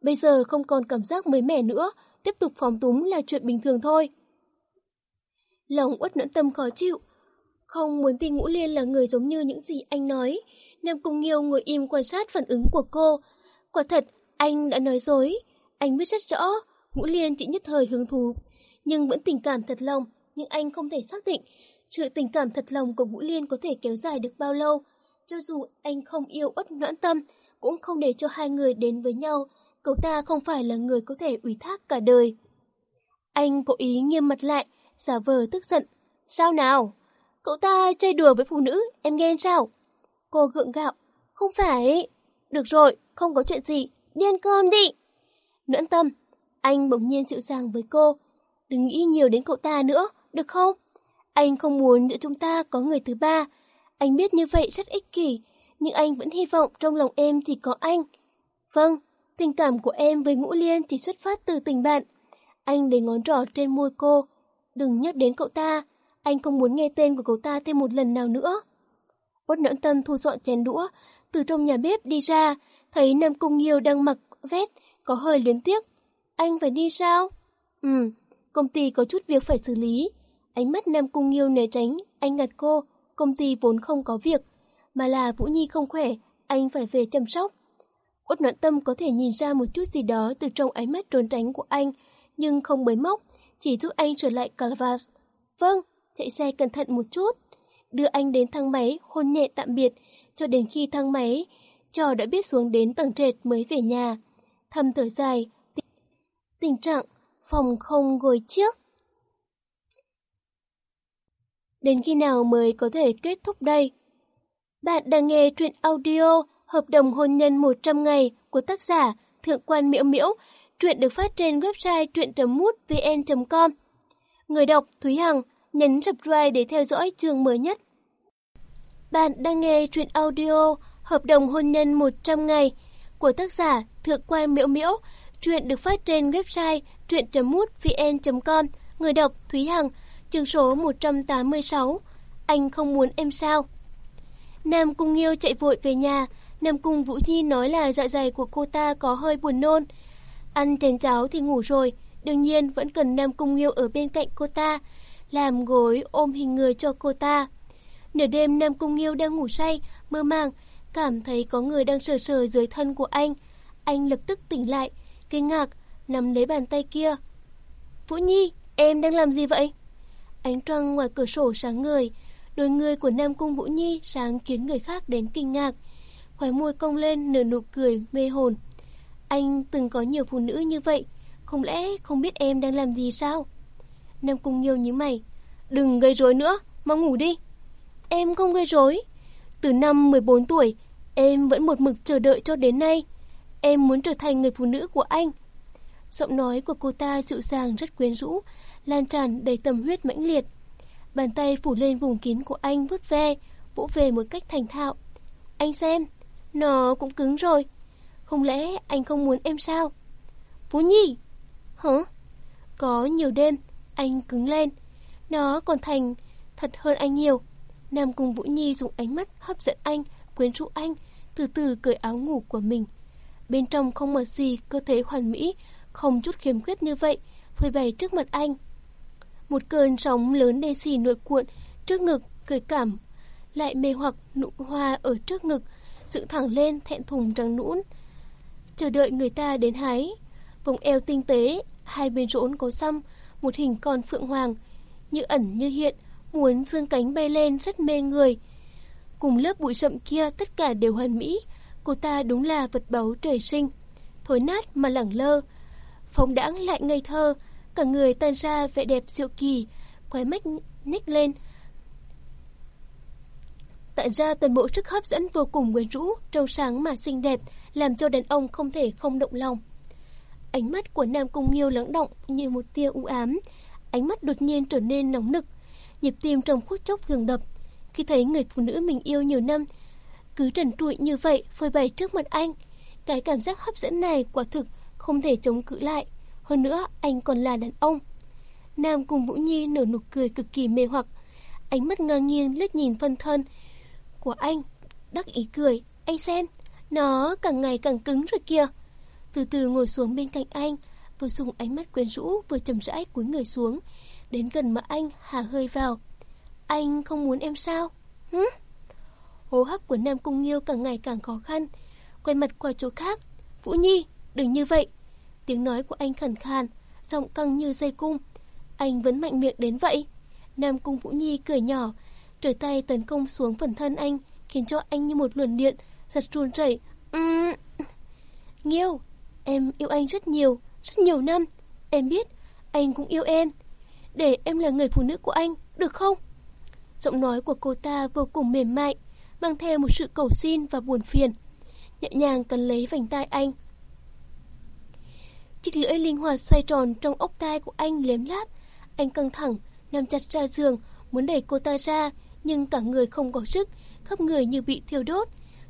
Bây giờ không còn cảm giác mới mẻ nữa, tiếp tục phóng túng là chuyện bình thường thôi. Lòng uất nẫn tâm khó chịu, không muốn tin Ngũ Liên là người giống như những gì anh nói. Nam Cung Nghiêu ngồi im quan sát phản ứng của cô. Quả thật, anh đã nói dối. Anh biết rất rõ, Ngũ Liên chỉ nhất thời hứng thú, nhưng vẫn tình cảm thật lòng, nhưng anh không thể xác định sự tình cảm thật lòng của ngũ Liên có thể kéo dài được bao lâu. Cho dù anh không yêu Uất Noãn Tâm, cũng không để cho hai người đến với nhau, cậu ta không phải là người có thể ủy thác cả đời. Anh cố ý nghiêm mặt lại, giả vờ tức giận. Sao nào? Cậu ta chơi đùa với phụ nữ, em ghen sao? Cô gượng gạo. Không phải. Được rồi, không có chuyện gì, đi ăn cơm đi. Nguyễn Tâm, anh bỗng nhiên dịu dàng với cô. Đừng nghĩ nhiều đến cậu ta nữa, được không? Anh không muốn giữa chúng ta có người thứ ba. Anh biết như vậy rất ích kỷ, nhưng anh vẫn hy vọng trong lòng em chỉ có anh. Vâng, tình cảm của em với Ngũ Liên chỉ xuất phát từ tình bạn. Anh để ngón trỏ trên môi cô. Đừng nhắc đến cậu ta, anh không muốn nghe tên của cậu ta thêm một lần nào nữa. Út nỡn tâm thu dọn chén đũa, từ trong nhà bếp đi ra, thấy Nam Cung Nghiêu đang mặc vest, có hơi luyến tiếc. Anh phải đi sao? Ừ, công ty có chút việc phải xử lý. Ánh mắt Nam Cung Nghiêu né tránh, anh ngặt cô, công ty vốn không có việc, mà là Vũ Nhi không khỏe, anh phải về chăm sóc. Út noạn tâm có thể nhìn ra một chút gì đó từ trong ánh mắt trốn tránh của anh, nhưng không bới móc, chỉ giúp anh trở lại Calvas. Vâng, chạy xe cẩn thận một chút. Đưa anh đến thang máy, hôn nhẹ tạm biệt, cho đến khi thang máy, trò đã biết xuống đến tầng trệt mới về nhà. Thầm thở dài, tình trạng phòng không gối trước. Đến khi nào mới có thể kết thúc đây? Bạn đang nghe truyện audio Hợp đồng hôn nhân 100 ngày của tác giả Thượng quan Miễu Miễu. Truyện được phát trên website truyện.mútvn.com. Người đọc Thúy Hằng nhấn subscribe để theo dõi chương mới nhất. Bạn đang nghe truyện audio Hợp đồng hôn nhân 100 ngày của tác giả Thượng quan Miễu Miễu. Truyện được phát trên website truyện.mútvn.com. Người đọc Thúy Hằng chương số 186. Anh không muốn em sao? Nam Cung Nghiêu chạy vội về nhà, Nam Cung Vũ Nhi nói là dạ dày của cô ta có hơi buồn nôn. Ăn chén cháo thì ngủ rồi, đương nhiên vẫn cần Nam Cung Nghiêu ở bên cạnh cô ta, làm gối ôm hình người cho cô ta. Nửa đêm Nam Cung Nghiêu đang ngủ say, mơ màng, cảm thấy có người đang sờ sờ dưới thân của anh. Anh lập tức tỉnh lại, kinh ngạc, nắm lấy bàn tay kia. Vũ Nhi, em đang làm gì vậy? Ánh trăng ngoài cửa sổ sáng người, đôi người của Nam Cung Vũ Nhi sáng khiến người khác đến kinh ngạc. Khóe môi cong lên nở nụ cười mê hồn. Anh từng có nhiều phụ nữ như vậy, không lẽ không biết em đang làm gì sao? Nam Cung Nghiêu như mày, đừng gây rối nữa, mau ngủ đi. Em không gây rối. Từ năm 14 tuổi, em vẫn một mực chờ đợi cho đến nay. Em muốn trở thành người phụ nữ của anh. Giọng nói của cô ta dịu dàng rất quyến rũ, lan tràn đầy tâm huyết mãnh liệt. Bàn tay phủ lên vùng kín của anh vuốt ve, vỗ về một cách thành thạo. Anh xem, nó cũng cứng rồi. Không lẽ anh không muốn em sao? Phú Nhi! Hả? Có nhiều đêm, anh cứng lên. Nó còn thành thật hơn anh nhiều. Nam cùng Vũ Nhi dùng ánh mắt hấp dẫn anh, quyến rũ anh, từ từ cởi áo ngủ của mình. Bên trong không mặc gì cơ thể hoàn mỹ, không chút khiếm khuyết như vậy, phơi bày trước mặt anh. Một cơn sóng lớn đen xì nội cuộn trước ngực, cười cảm, lại mê hoặc nụ hoa ở trước ngực, dựng thẳng lên thẹn thùng trắng nũn. Chờ đợi người ta đến hái, vòng eo tinh tế, hai bên rốn có xăm, một hình con phượng hoàng, như ẩn như hiện, muốn dương cánh bay lên rất mê người. Cùng lớp bụi rậm kia tất cả đều hoàn mỹ, cô ta đúng là vật báu trời sinh. Thối nát mà lẳng lơ, phóng đãng lại ngây thơ, cả người tan ra vẻ đẹp diệu kỳ, quái mách nhích lên. Tạo ra toàn bộ sức hấp dẫn vô cùng quyến rũ, trong sáng mà xinh đẹp, làm cho đàn ông không thể không động lòng. Ánh mắt của Nam Cung Nghiêu lắng động như một tia u ám, ánh mắt đột nhiên trở nên nóng nực, nhịp tim trong phút chốc ngừng đập. Khi thấy người phụ nữ mình yêu nhiều năm, cứ trần trụi như vậy phơi bày trước mặt anh, cái cảm giác hấp dẫn này quả thực không thể chống cự lại. Hơn nữa, anh còn là đàn ông. Nam cùng Vũ Nhi nở nụ cười cực kỳ mê hoặc. Ánh mắt ngang nghiêng lướt nhìn phân thân của anh. Đắc ý cười. Anh xem, nó càng ngày càng cứng rồi kìa. Từ từ ngồi xuống bên cạnh anh, vừa dùng ánh mắt quyến rũ vừa chậm rãi cúi người xuống. Đến gần mà anh hà hơi vào. Anh không muốn em sao? Hứ? Hô hấp của Nam Cung Nghiêu càng ngày càng khó khăn. Quay mặt qua chỗ khác. Vũ Nhi, đừng như vậy. Tiếng nói của anh khẩn khan, giọng căng như dây cung. Anh vẫn mạnh miệng đến vậy. Nam Cung Vũ Nhi cười nhỏ, trời tay tấn công xuống phần thân anh, khiến cho anh như một luồn điện, giật run rẩy. Uhm. Nghiêu, em yêu anh rất nhiều, rất nhiều năm. Em biết, anh cũng yêu em. Để em là người phụ nữ của anh, được không? Giọng nói của cô ta vô cùng mềm mại, mang theo một sự cầu xin và buồn phiền. Nhẹ nhàng cần lấy vành tai anh. Chiếc lưỡi linh hoạt xoay tròn trong ốc tai của anh liếm láp. Anh căng thẳng, nằm chặt ra giường, muốn đẩy cô ta ra, nhưng cả người không có sức, khắp người như bị thiêu đốt.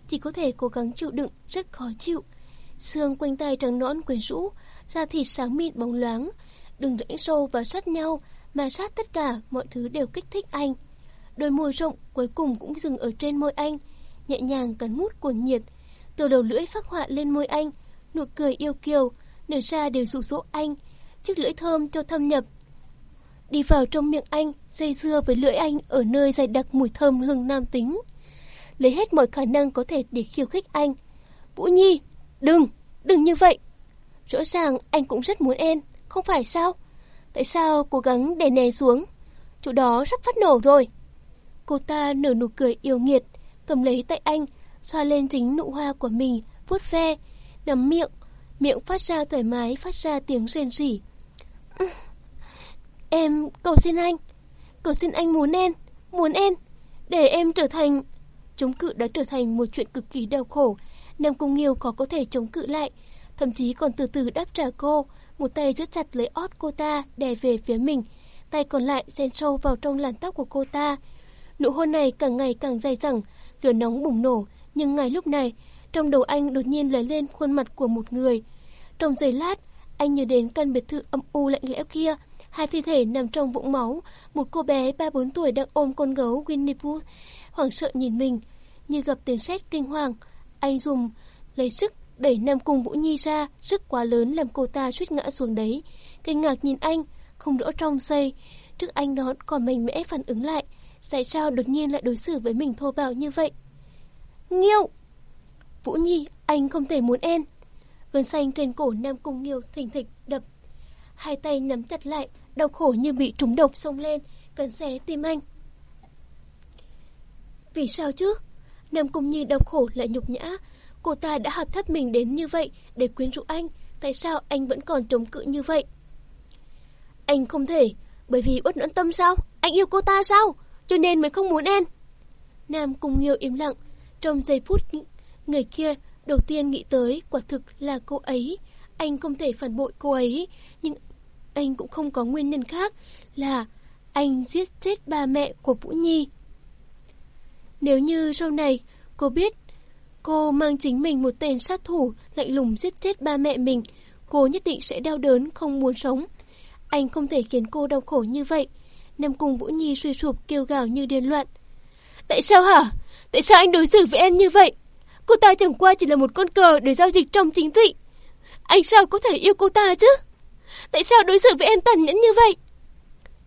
Chỉ có thể cố gắng chịu đựng, rất khó chịu. Xương quanh tay trắng nõn quyến rũ, da thịt sáng mịn bóng loáng. Đừng rãnh sâu và sát nhau, mà sát tất cả mọi thứ đều kích thích anh. Đôi môi rộng cuối cùng cũng dừng ở trên môi anh, nhẹ nhàng cắn mút cuồng nhiệt. Từ đầu lưỡi phát họa lên môi anh, nụ cười yêu kiều, nở ra đều dụ dỗ anh. Chiếc lưỡi thơm cho thâm nhập. Đi vào trong miệng anh, dây dưa với lưỡi anh ở nơi dày đặc mùi thơm hương nam tính. Lấy hết mọi khả năng có thể để khiêu khích anh. Vũ Nhi, đừng, đừng như vậy. Rõ ràng anh cũng rất muốn em, không phải sao? Tại sao cố gắng đè nè xuống? Chỗ đó sắp phát nổ rồi. Cô ta nở nụ cười yêu nghiệt, cầm lấy tay anh, xoa lên chính nụ hoa của mình, vuốt ve, nắm miệng, miệng phát ra thoải mái, phát ra tiếng rên rỉ. Em cầu xin anh, cầu xin anh muốn em, muốn em, để em trở thành... Chống cự đã trở thành một chuyện cực kỳ đau khổ, Nam Cung Nghiêu khó có thể chống cự lại, thậm chí còn từ từ đáp trả cô, một tay giữ chặt lấy ót cô ta, đè về phía mình, tay còn lại xen sâu vào trong làn tóc của cô ta. Nụ hôn này càng ngày càng dày dẳng, lửa nóng bùng nổ, nhưng ngay lúc này, trong đầu anh đột nhiên lấy lên khuôn mặt của một người. Trong giây lát, anh nhớ đến căn biệt thự âm u lạnh lẽo kia, hai thi thể nằm trong vũng máu, một cô bé 3-4 tuổi đang ôm con gấu Winnie Pooh, hoảng sợ nhìn mình, như gặp tiếng sét kinh hoàng. Anh dùng lấy sức đẩy Nam Cung Vũ Nhi ra, sức quá lớn làm cô ta suýt ngã xuống đấy. Kinh ngạc nhìn anh, không đỡ trong giây, trước anh đó còn mạnh mẽ phản ứng lại, tại sao đột nhiên lại đối xử với mình thô bạo như vậy? Nghiêu! Vũ Nhi, anh không thể muốn em. Gân xanh trên cổ Nam Cung Nghiêu thình thịch đập. Hai tay nắm chặt lại, đau khổ như bị trúng độc xông lên, cắn xé tim anh. Vì sao chứ? Nam Cung Nhi đau khổ lại nhục nhã. Cô ta đã hợp thấp mình đến như vậy để quyến rũ anh. Tại sao anh vẫn còn chống cự như vậy? Anh không thể, bởi vì uất nhẫn tâm sao? Anh yêu cô ta sao? Cho nên mới không muốn em. Nam Cung Nghiêu im lặng. Trong giây phút người kia đầu tiên nghĩ tới quả thực là cô ấy. Anh không thể phản bội cô ấy, nhưng anh cũng không có nguyên nhân khác là anh giết chết ba mẹ của Vũ Nhi. Nếu như sau này cô biết cô mang chính mình một tên sát thủ lạnh lùng giết chết ba mẹ mình, cô nhất định sẽ đau đớn không muốn sống. Anh không thể khiến cô đau khổ như vậy. Nam Cung Vũ Nhi suy sụp kêu gào như điên loạn. Tại sao hả? Tại sao anh đối xử với em như vậy? Cô ta chẳng qua chỉ là một con cờ để giao dịch trong chính trị. Anh sao có thể yêu cô ta chứ? Tại sao đối xử với em tàn nhẫn như vậy?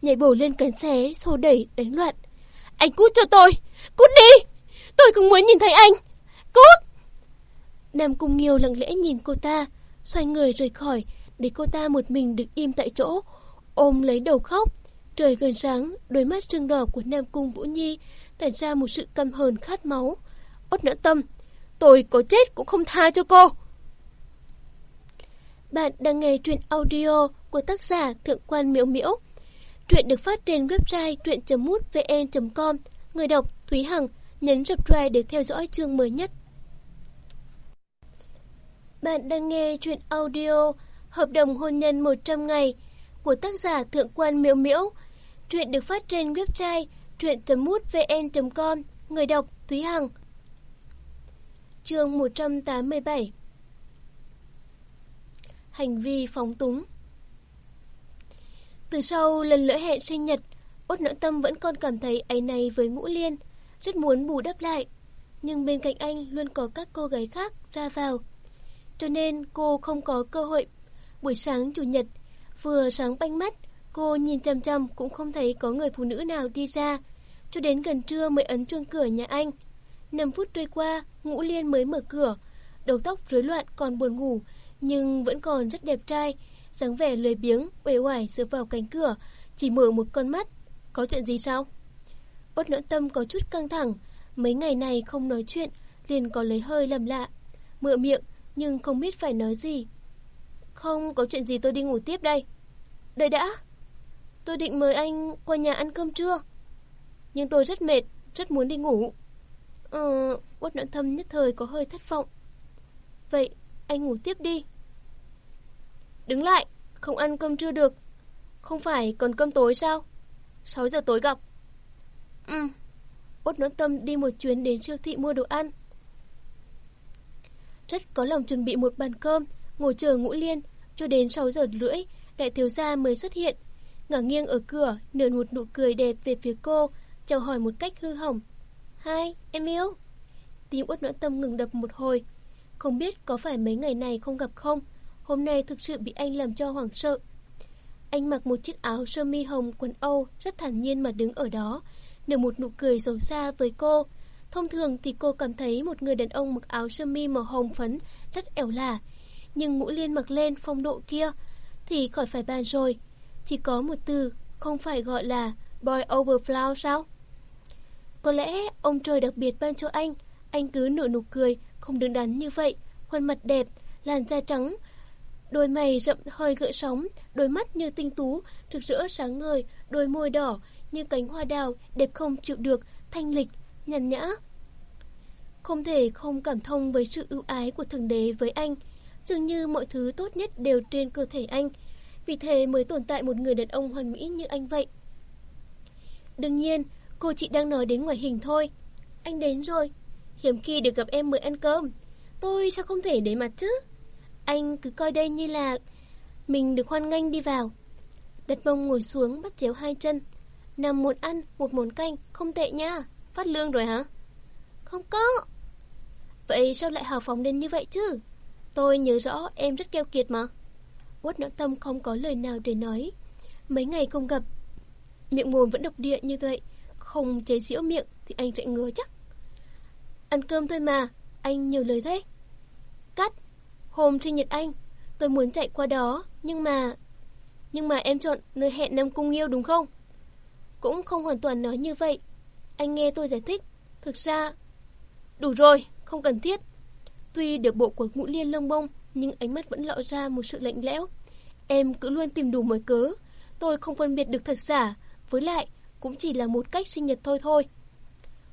Nhảy bổ lên cánh xé, xô đẩy, đánh loạn. Anh cút cho tôi! Cút đi! Tôi không muốn nhìn thấy anh! Cút! Nam Cung Nghiêu lặng lẽ nhìn cô ta, xoay người rời khỏi, để cô ta một mình được im tại chỗ, ôm lấy đầu khóc. Trời gần sáng, đôi mắt trưng đỏ của Nam Cung Vũ Nhi tản ra một sự căm hờn khát máu. Ốt nỡ tâm, tôi có chết cũng không tha cho cô. Bạn đang nghe truyện audio của tác giả Thượng quan Miễu Miễu. Truyện được phát trên website truyện.mútvn.com. Người đọc Thúy Hằng, nhấn subscribe để theo dõi chương mới nhất. Bạn đang nghe truyện audio Hợp đồng hôn nhân 100 ngày của tác giả Thượng quan Miễu Miễu. Truyện được phát trên website truyện.mútvn.com. Người đọc Thúy Hằng. Chương 187 Hành vi phóng túng Từ sau lần lỡ hẹn sinh nhật, Út nỗi tâm vẫn còn cảm thấy ấy này với Ngũ Liên, rất muốn bù đắp lại. Nhưng bên cạnh anh luôn có các cô gái khác ra vào. Cho nên cô không có cơ hội. Buổi sáng Chủ nhật, vừa sáng banh mắt, cô nhìn chăm chăm cũng không thấy có người phụ nữ nào đi ra. Cho đến gần trưa mới ấn chuông cửa nhà anh. 5 phút trôi qua, Ngũ Liên mới mở cửa. Đầu tóc rối loạn còn buồn ngủ, nhưng vẫn còn rất đẹp trai. dáng vẻ lười biếng, uể oải dựa vào cánh cửa, chỉ mở một con mắt. Có chuyện gì sao? Út nỗi tâm có chút căng thẳng, mấy ngày này không nói chuyện, liền có lấy hơi lầm lạ. Mựa miệng, nhưng không biết phải nói gì. Không có chuyện gì tôi đi ngủ tiếp đây. Đợi đã. Tôi định mời anh qua nhà ăn cơm trưa. Nhưng tôi rất mệt, rất muốn đi ngủ. Ờ, Út nỗi tâm nhất thời có hơi thất vọng. Vậy, anh ngủ tiếp đi. Đứng lại, không ăn cơm trưa được. Không phải còn cơm tối sao? 6 giờ tối gặp. Ừ. Út nỗi tâm đi một chuyến đến siêu thị mua đồ ăn. Rất có lòng chuẩn bị một bàn cơm, ngồi chờ ngũ liên, cho đến 6 giờ rưỡi, đại thiếu gia mới xuất hiện. Ngả nghiêng ở cửa, nở một nụ cười đẹp về phía cô, chào hỏi một cách hư hỏng. Hai, em yêu. Tim út nỗi tâm ngừng đập một hồi. Không biết có phải mấy ngày này không gặp không? Hôm nay thực sự bị anh làm cho hoảng sợ. Anh mặc một chiếc áo sơ mi hồng quần Âu rất thản nhiên mà đứng ở đó, nở một nụ cười xấu xa với cô. Thông thường thì cô cảm thấy một người đàn ông mặc áo sơ mi màu hồng phấn rất ẻo lả, nhưng mũ liên mặc lên phong độ kia thì khỏi phải bàn rồi. Chỉ có một từ, không phải gọi là boy over flower sao? Có lẽ ông trời đặc biệt ban cho anh, anh cứ nở nụ cười, không đứng đắn như vậy, khuôn mặt đẹp, làn da trắng, đôi mày rậm hơi gợn sóng, đôi mắt như tinh tú, rực rỡ sáng ngời, đôi môi đỏ như cánh hoa đào, đẹp không chịu được, thanh lịch, nhàn nhã. Không thể không cảm thông với sự ưu ái của Thượng Đế với anh, dường như mọi thứ tốt nhất đều trên cơ thể anh, vì thế mới tồn tại một người đàn ông hoàn mỹ như anh vậy. Đương nhiên, cô chị đang nói đến ngoại hình thôi. Anh đến rồi, hiếm khi được gặp em mới ăn cơm. Tôi sao không thể để mặt chứ? Anh cứ coi đây như là mình được hoan nghênh đi vào. Đặt mông ngồi xuống bắt chéo hai chân. Nằm một ăn, một món canh, không tệ nha. Phát lương rồi hả? Không có. Vậy sao lại hào phóng đến như vậy chứ? Tôi nhớ rõ em rất keo kiệt mà. Quất nỗi tâm không có lời nào để nói. Mấy ngày không gặp, miệng mồm vẫn độc địa như vậy. Không chế giễu miệng thì anh chạy ngứa chắc. Ăn cơm thôi mà, anh nhiều lời thế. Cắt, Hôm sinh nhật anh, tôi muốn chạy qua đó, nhưng mà... Nhưng mà em chọn nơi hẹn Nam Cung yêu đúng không? Cũng không hoàn toàn nói như vậy. Anh nghe tôi giải thích. Thực ra... Đủ rồi, không cần thiết. Tuy được bộ của ngũ liên lông bông, nhưng ánh mắt vẫn lộ ra một sự lạnh lẽo. Em cứ luôn tìm đủ mọi cớ. Tôi không phân biệt được thật giả. Với lại, cũng chỉ là một cách sinh nhật thôi thôi.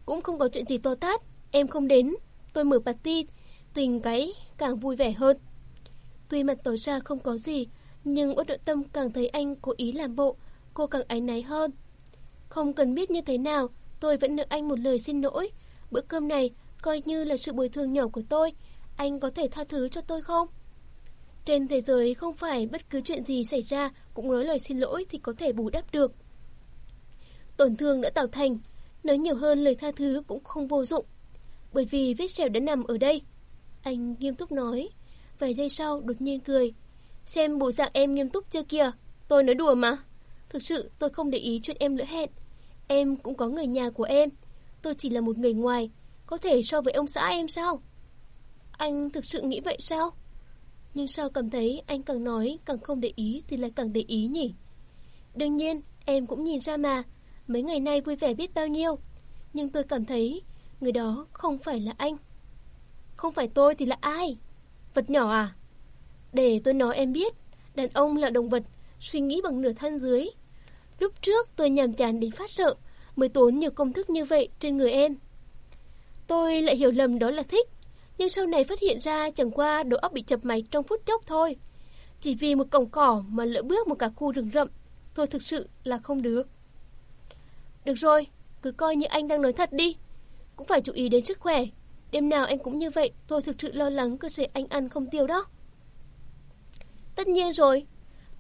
Cũng không có chuyện gì to tát. Em không đến. Tôi mở party tình cái càng vui vẻ hơn. Tuy mặt tỏ ra không có gì, nhưng Uất Đội Tâm càng thấy anh cố ý làm bộ, cô càng áy náy hơn. Không cần biết như thế nào, tôi vẫn nợ anh một lời xin lỗi. Bữa cơm này coi như là sự bồi thường nhỏ của tôi, anh có thể tha thứ cho tôi không? Trên thế giới không phải bất cứ chuyện gì xảy ra cũng nói lời xin lỗi thì có thể bù đắp được. Tổn thương đã tạo thành, nói nhiều hơn lời tha thứ cũng không vô dụng. Bởi vì vết sẹo đã nằm ở đây, anh nghiêm túc nói. Vài giây sau đột nhiên cười. Xem bộ dạng em nghiêm túc chưa kìa. Tôi nói đùa mà. Thực sự tôi không để ý chuyện em lỡ hẹn. Em cũng có người nhà của em. Tôi chỉ là một người ngoài. Có thể so với ông xã em sao? Anh thực sự nghĩ vậy sao? Nhưng sao cảm thấy anh càng nói càng không để ý thì lại càng để ý nhỉ? Đương nhiên, em cũng nhìn ra mà. Mấy ngày nay vui vẻ biết bao nhiêu. Nhưng tôi cảm thấy người đó không phải là anh. Không phải tôi thì là ai? Vật nhỏ à? Để tôi nói em biết, đàn ông là động vật, suy nghĩ bằng nửa thân dưới. Lúc trước tôi nhàm chán đến phát sợ, mới tốn nhiều công thức như vậy trên người em. Tôi lại hiểu lầm đó là thích, nhưng sau này phát hiện ra chẳng qua đầu óc bị chập mạch trong phút chốc thôi. Chỉ vì một cổng cỏ mà lỡ bước một cả khu rừng rậm, tôi thực sự là không được. Được rồi, cứ coi như anh đang nói thật đi. Cũng phải chú ý đến sức khỏe, Đêm nào anh cũng như vậy, tôi thực sự lo lắng cơ thể anh ăn không tiêu đó. Tất nhiên rồi,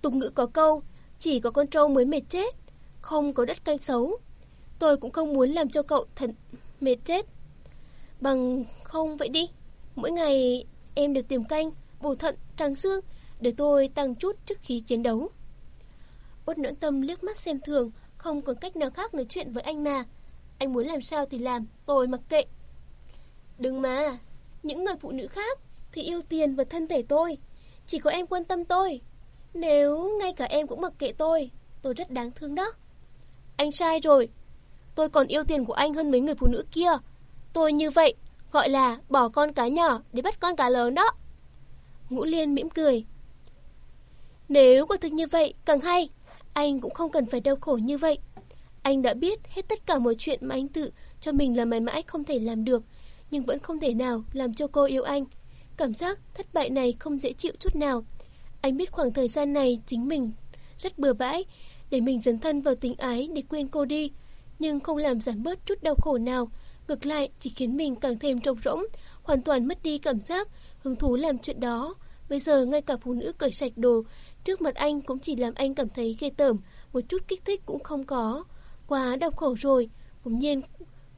tục ngữ có câu, chỉ có con trâu mới mệt chết, không có đất canh xấu. Tôi cũng không muốn làm cho cậu thật mệt chết. Bằng không vậy đi, mỗi ngày em đều tìm canh, bổ thận, tràng xương, để tôi tăng chút trước khi chiến đấu. Út nỗi tâm liếc mắt xem thường, không còn cách nào khác nói chuyện với anh mà. Anh muốn làm sao thì làm, tôi mặc kệ. Đừng mà, những người phụ nữ khác thì yêu tiền và thân thể tôi. Chỉ có em quan tâm tôi. Nếu ngay cả em cũng mặc kệ tôi, tôi rất đáng thương đó. anh sai rồi. Tôi còn yêu tiền của anh hơn mấy người phụ nữ kia. Tôi như vậy, gọi là bỏ con cá nhỏ để bắt con cá lớn đó. Ngũ Liên mỉm cười. Nếu quả thực như vậy, càng hay. Anh cũng không cần phải đau khổ như vậy. Anh đã biết hết tất cả mọi chuyện mà anh tự cho mình là mãi mãi không thể làm được, nhưng vẫn không thể nào làm cho cô yêu anh. Cảm giác thất bại này không dễ chịu chút nào. Anh biết khoảng thời gian này chính mình rất bừa bãi, để mình dấn thân vào tình ái để quên cô đi, nhưng không làm giảm bớt chút đau khổ nào, ngược lại chỉ khiến mình càng thêm trống rỗng, hoàn toàn mất đi cảm giác hứng thú làm chuyện đó. Bây giờ ngay cả phụ nữ cởi sạch đồ trước mặt anh cũng chỉ làm anh cảm thấy ghê tởm, một chút kích thích cũng không có. Quá đau khổ rồi, bỗng nhiên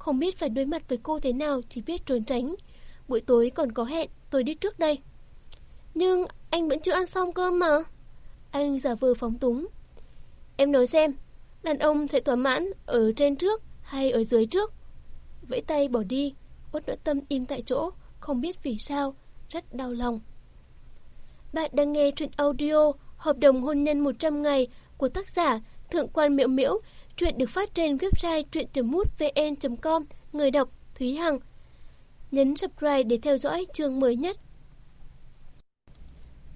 không biết phải đối mặt với cô thế nào, chỉ biết trốn tránh. Buổi tối còn có hẹn, tôi đi trước đây. Nhưng anh vẫn chưa ăn xong cơm mà. Anh giả vờ phóng túng. Em nói xem, đàn ông sẽ thỏa mãn ở trên trước hay ở dưới trước? Vẫy tay bỏ đi, Út nội tâm im tại chỗ, không biết vì sao, rất đau lòng. Bạn đang nghe truyện audio Hợp đồng hôn nhân 100 ngày của tác giả Thượng quan Miễu Miễu chuyện được phát trên website truyện.mútvn.com. Người đọc Thúy Hằng. Nhấn subscribe để theo dõi chương mới nhất.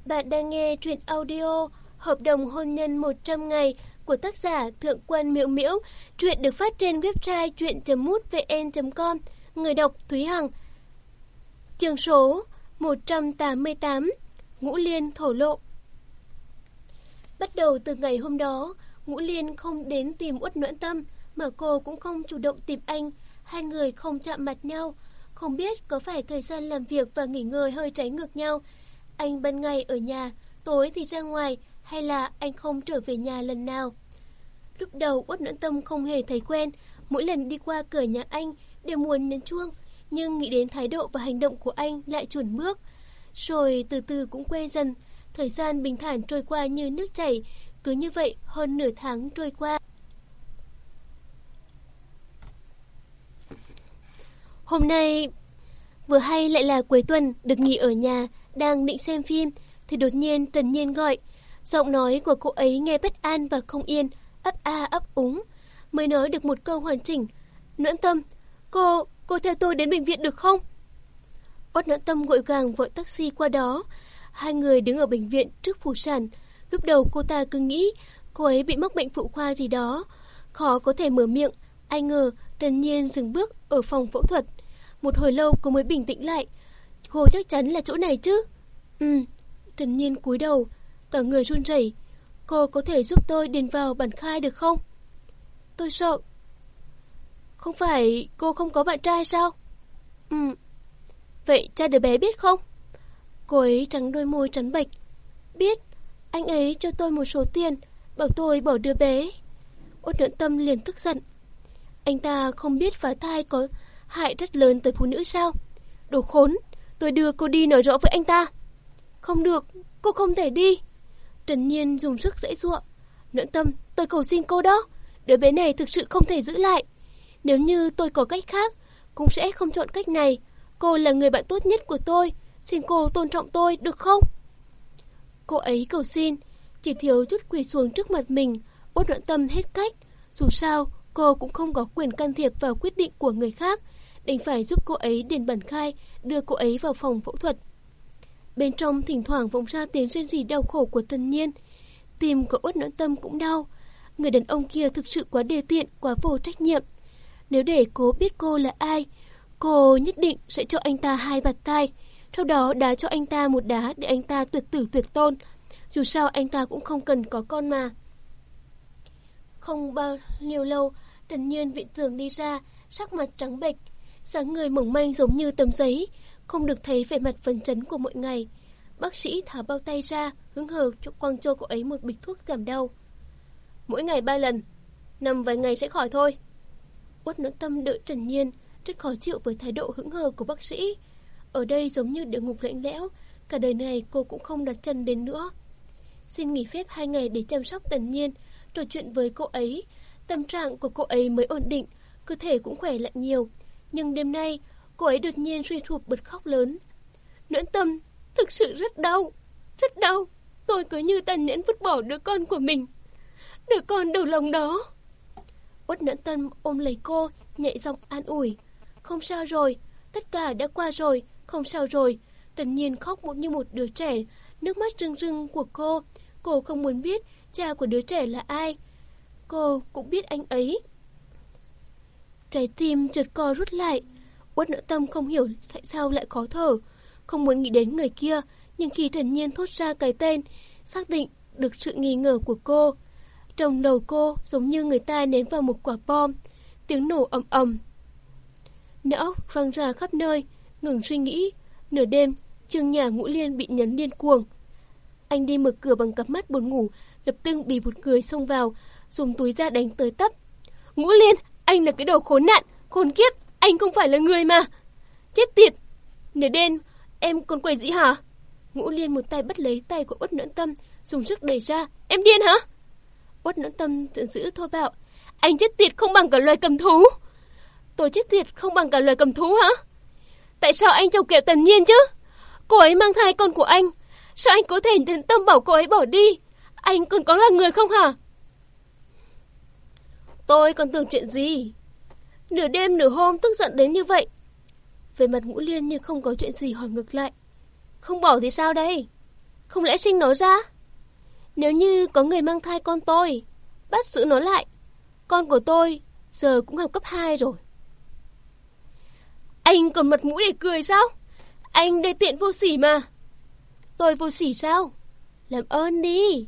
Bạn đang nghe truyện audio Hợp đồng hôn nhân 100 ngày của tác giả Thượng quan Miễu Miễu. Truyện được phát trên website truyện.mútvn.com. Người đọc Thúy Hằng. Chương số 188 Ngũ Liên thổ lộ Bắt đầu từ ngày hôm đó, Ngũ Liên không đến tìm Uất Noãn Tâm, mà cô cũng không chủ động tìm anh. Hai người không chạm mặt nhau, không biết có phải thời gian làm việc và nghỉ ngơi hơi trái ngược nhau. Anh ban ngày ở nhà, tối thì ra ngoài, hay là anh không trở về nhà lần nào. Lúc đầu Uất Noãn Tâm không hề thấy quen, mỗi lần đi qua cửa nhà anh đều muốn nhấn chuông, nhưng nghĩ đến thái độ và hành động của anh lại chuẩn bước. Rồi từ từ cũng quen dần, thời gian bình thản trôi qua như nước chảy, cứ như vậy hơn nửa tháng trôi qua. Hôm nay vừa hay lại là cuối tuần được nghỉ ở nhà, đang định xem phim thì đột nhiên Trần Nhiên gọi. Giọng nói của cô ấy nghe bất an và không yên, ấp a ấp úng. Mới nói được một câu hoàn chỉnh. Nguyễn tâm, cô, cô theo tôi đến bệnh viện được không? Ốt Nguyễn tâm gội gàng vội taxi qua đó. Hai người đứng ở bệnh viện trước phủ sản. Lúc đầu cô ta cứ nghĩ cô ấy bị mắc bệnh phụ khoa gì đó. Khó có thể mở miệng. Ai ngờ Trần Nhiên dừng bước ở phòng phẫu thuật. Một hồi lâu cô mới bình tĩnh lại. Cô chắc chắn là chỗ này chứ? Ừ. Trần Nhiên cúi đầu, cả người run rẩy. Cô có thể giúp tôi điền vào bản khai được không? Tôi sợ. Không phải cô không có bạn trai sao? Ừ. Vậy cha đứa bé biết không? Cô ấy trắng đôi môi trắng bệch. Biết, anh ấy cho tôi một số tiền, bảo tôi bỏ đứa bé. Út nhuận tâm liền tức giận. Anh ta không biết phá thai có hại rất lớn tới phụ nữ sao? Đồ khốn, tôi đưa cô đi nói rõ với anh ta. Không được, cô không thể đi. Trần Nhiên dùng sức dễ dụa. Nhuận tâm, tôi cầu xin cô đó. Đứa bé này thực sự không thể giữ lại. Nếu như tôi có cách khác, cũng sẽ không chọn cách này. Cô là người bạn tốt nhất của tôi. Xin cô tôn trọng tôi, được không? Cô ấy cầu xin, chỉ thiếu chút quỳ xuống trước mặt mình, út đoạn tâm hết cách. Dù sao, cô cũng không có quyền can thiệp vào quyết định của người khác, đành phải giúp cô ấy điền bản khai, đưa cô ấy vào phòng phẫu thuật. Bên trong thỉnh thoảng vọng ra tiếng rên rỉ đau khổ của tân Nhiên. Tim của út đoạn tâm cũng đau. Người đàn ông kia thực sự quá đề tiện, quá vô trách nhiệm. Nếu để cố biết cô là ai, cô nhất định sẽ cho anh ta hai bạt tay. Sau đó đá cho anh ta một đá để anh ta tuyệt tử tuyệt tôn. Dù sao anh ta cũng không cần có con mà. Không bao nhiêu lâu, Trần Nhiên viện trưởng đi ra, sắc mặt trắng bệch, dáng người mỏng manh giống như tấm giấy, không được thấy vẻ mặt phấn chấn của mọi ngày. Bác sĩ thả bao tay ra, hứng hờ cho quang cho cô ấy một bịch thuốc giảm đau. Mỗi ngày ba lần, nằm vài ngày sẽ khỏi thôi. Uất nỗi tâm đợi Trần Nhiên, rất khó chịu với thái độ hững hờ của bác sĩ. Ở đây giống như địa ngục lạnh lẽo, cả đời này cô cũng không đặt chân đến nữa. Xin nghỉ phép hai ngày để chăm sóc Tần Nhiên, trò chuyện với cô ấy. Tâm trạng của cô ấy mới ổn định, cơ thể cũng khỏe lại nhiều. Nhưng đêm nay, cô ấy đột nhiên suy sụp bật khóc lớn. Nguyễn tâm, thực sự rất đau, rất đau. Tôi cứ như tàn nhẫn vứt bỏ đứa con của mình. Đứa con đầu lòng đó. Uất Nguyễn tâm ôm lấy cô, nhạy giọng an ủi. Không sao rồi, tất cả đã qua rồi, không sao rồi. Tần nhiên khóc một như một đứa trẻ, nước mắt rưng rưng của cô. Cô không muốn biết cha của đứa trẻ là ai. Cô cũng biết anh ấy. Trái tim trượt co rút lại. Uất nỡ tâm không hiểu tại sao lại khó thở. Không muốn nghĩ đến người kia, nhưng khi Trần Nhiên thốt ra cái tên, xác định được sự nghi ngờ của cô. Trong đầu cô giống như người ta ném vào một quả bom, tiếng nổ ầm ầm. Não văng ra khắp nơi, ngừng suy nghĩ. Nửa đêm, trường nhà ngũ liên bị nhấn điên cuồng. Anh đi mở cửa bằng cặp mắt buồn ngủ, lập tức bị một người xông vào, dùng túi ra đánh tới tấp. Ngũ liên, anh là cái đồ khốn nạn, khốn kiếp, anh không phải là người mà. Chết tiệt, nửa đêm, em còn quậy gì hả? Ngũ liên một tay bắt lấy tay của Út Nhẫn Tâm, dùng sức đẩy ra. Em điên hả? Út Nhẫn Tâm tự giữ thô bạo. Anh chết tiệt không bằng cả loài cầm thú. Tôi chết tiệt không bằng cả loài cầm thú hả? Tại sao anh trông kẹo tần nhiên chứ? Cô ấy mang thai con của anh. Sao anh có thể tận tâm bảo cô ấy bỏ đi? Anh còn có là người không hả? Tôi còn tưởng chuyện gì? Nửa đêm nửa hôm tức giận đến như vậy. Về mặt ngũ liên như không có chuyện gì hỏi ngược lại. Không bỏ thì sao đây? Không lẽ sinh nó ra? Nếu như có người mang thai con tôi, bắt giữ nó lại. Con của tôi giờ cũng học cấp 2 rồi. Anh còn mặt mũi để cười sao? Anh đề tiện vô sỉ mà. Tôi vô sỉ sao? Làm ơn đi.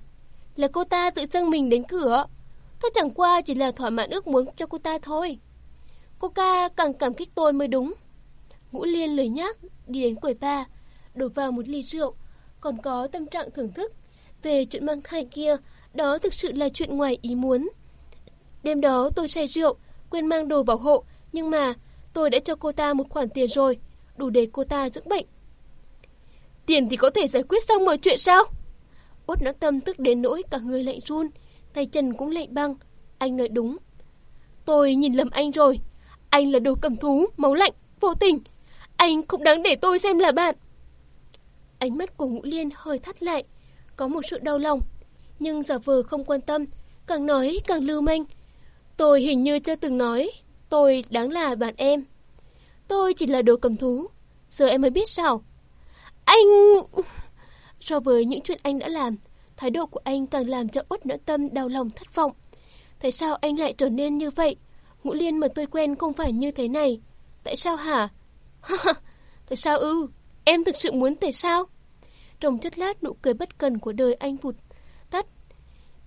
Là cô ta tự dâng mình đến cửa. Tôi chẳng qua chỉ là thỏa mãn ước muốn cho cô ta thôi. Cô ca càng cảm kích tôi mới đúng. Ngũ Liên lời nhắc đi đến quầy ba, đổ vào một ly rượu, còn có tâm trạng thưởng thức. Về chuyện mang thai kia, đó thực sự là chuyện ngoài ý muốn. Đêm đó tôi say rượu, quên mang đồ bảo hộ, nhưng mà tôi đã cho cô ta một khoản tiền rồi, đủ để cô ta dưỡng bệnh. Tiền thì có thể giải quyết xong mọi chuyện sao? Út nắng tâm tức đến nỗi cả người lạnh run, tay chân cũng lạnh băng. Anh nói đúng. Tôi nhìn lầm anh rồi. Anh là đồ cầm thú, máu lạnh, vô tình. Anh không đáng để tôi xem là bạn. Ánh mắt của Ngũ Liên hơi thắt lại, có một sự đau lòng. Nhưng giả vờ không quan tâm, càng nói càng lưu manh. Tôi hình như chưa từng nói, tôi đáng là bạn em. Tôi chỉ là đồ cầm thú, giờ em mới biết sao. Anh... So với những chuyện anh đã làm, thái độ của anh càng làm cho Út Nhẫn Tâm đau lòng thất vọng. Tại sao anh lại trở nên như vậy? Ngũ Liên mà tôi quen không phải như thế này. Tại sao hả? tại sao ư? Em thực sự muốn tại sao? Trong chất lát nụ cười bất cần của đời anh vụt tắt.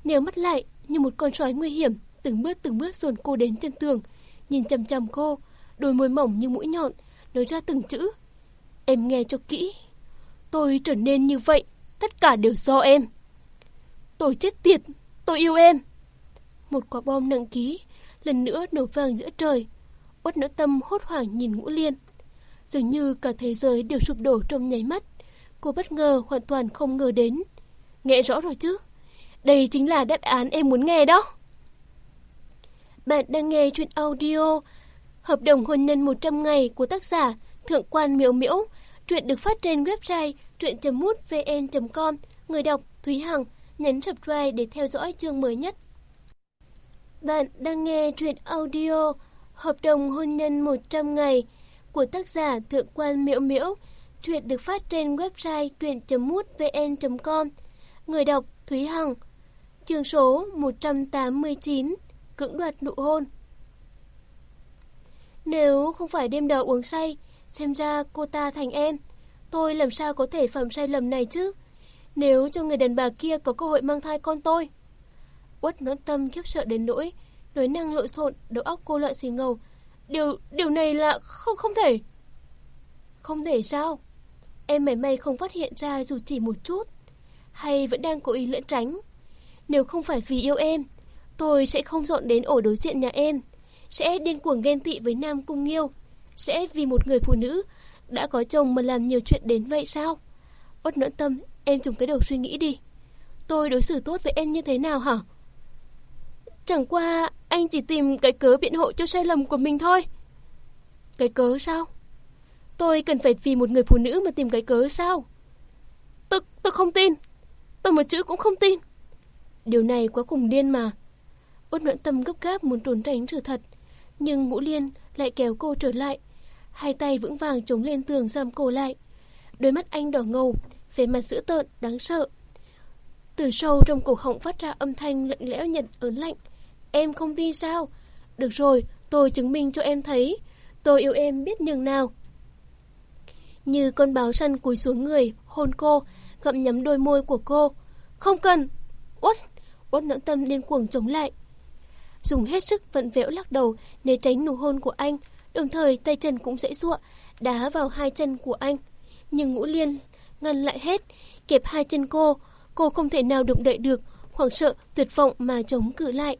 Nếu mắt lại như một con sói nguy hiểm, từng bước từng bước dồn cô đến chân tường, nhìn chầm chầm cô, đôi môi mỏng như mũi nhọn, nói ra từng chữ. Em nghe cho kỹ. Tôi trở nên như vậy, tất cả đều do em. Tôi chết tiệt, tôi yêu em. Một quả bom nặng ký, lần nữa nổ vàng giữa trời. Uất nỗi tâm hốt hoảng nhìn ngũ liên. Dường như cả thế giới đều sụp đổ trong nháy mắt. Cô bất ngờ hoàn toàn không ngờ đến. Nghe rõ rồi chứ? Đây chính là đáp án em muốn nghe đó. Bạn đang nghe chuyện audio Hợp đồng hôn nhân 100 ngày của tác giả Thượng quan Miễu Miễu. Truyện được phát trên website truyện.mútvn.com. Người đọc Thúy Hằng, nhấn subscribe để theo dõi chương mới nhất. Bạn đang nghe truyện audio Hợp đồng hôn nhân 100 ngày của tác giả Thượng quan Miễu Miễu. Truyện được phát trên website truyện.mútvn.com. Người đọc Thúy Hằng. Chương số 189. Cưỡng đoạt nụ hôn. Nếu không phải đêm đầu uống say, xem ra cô ta thành em. Tôi làm sao có thể phạm sai lầm này chứ? Nếu cho người đàn bà kia có cơ hội mang thai con tôi. Uất nỗi tâm khiếp sợ đến nỗi, nói năng lộn xộn, đầu óc cô loại xì ngầu. Điều điều này là không không thể. Không thể sao? Em mày may không phát hiện ra dù chỉ một chút. Hay vẫn đang cố ý lẫn tránh. Nếu không phải vì yêu em, tôi sẽ không dọn đến ổ đối diện nhà em. Sẽ điên cuồng ghen tị với Nam Cung Nghiêu. Sẽ vì một người phụ nữ đã có chồng mà làm nhiều chuyện đến vậy sao? út nỗi tâm, em dùng cái đầu suy nghĩ đi. Tôi đối xử tốt với em như thế nào hả? Chẳng qua anh chỉ tìm cái cớ biện hộ cho sai lầm của mình thôi. Cái cớ sao? Tôi cần phải vì một người phụ nữ mà tìm cái cớ sao? Tôi, tôi không tin. Tôi một chữ cũng không tin. Điều này quá cùng điên mà. Út noãn tâm gấp gáp muốn trốn tránh sự thật, nhưng ngũ liên lại kéo cô trở lại. Hai tay vững vàng chống lên tường giam cô lại. Đôi mắt anh đỏ ngầu, vẻ mặt dữ tợn, đáng sợ. Từ sâu trong cổ họng phát ra âm thanh lạnh lẽo nhận ớn lạnh. Em không tin sao? Được rồi, tôi chứng minh cho em thấy. Tôi yêu em biết nhường nào. Như con báo săn cúi xuống người, hôn cô, gặm nhắm đôi môi của cô. Không cần! Út! Út nỗi tâm điên cuồng chống lại. Dùng hết sức vận vẽo lắc đầu để tránh nụ hôn của anh, đồng thời tay chân cũng dễ dụa, đá vào hai chân của anh. Nhưng ngũ liên ngăn lại hết, kẹp hai chân cô, cô không thể nào động đậy được, hoảng sợ, tuyệt vọng mà chống cự lại.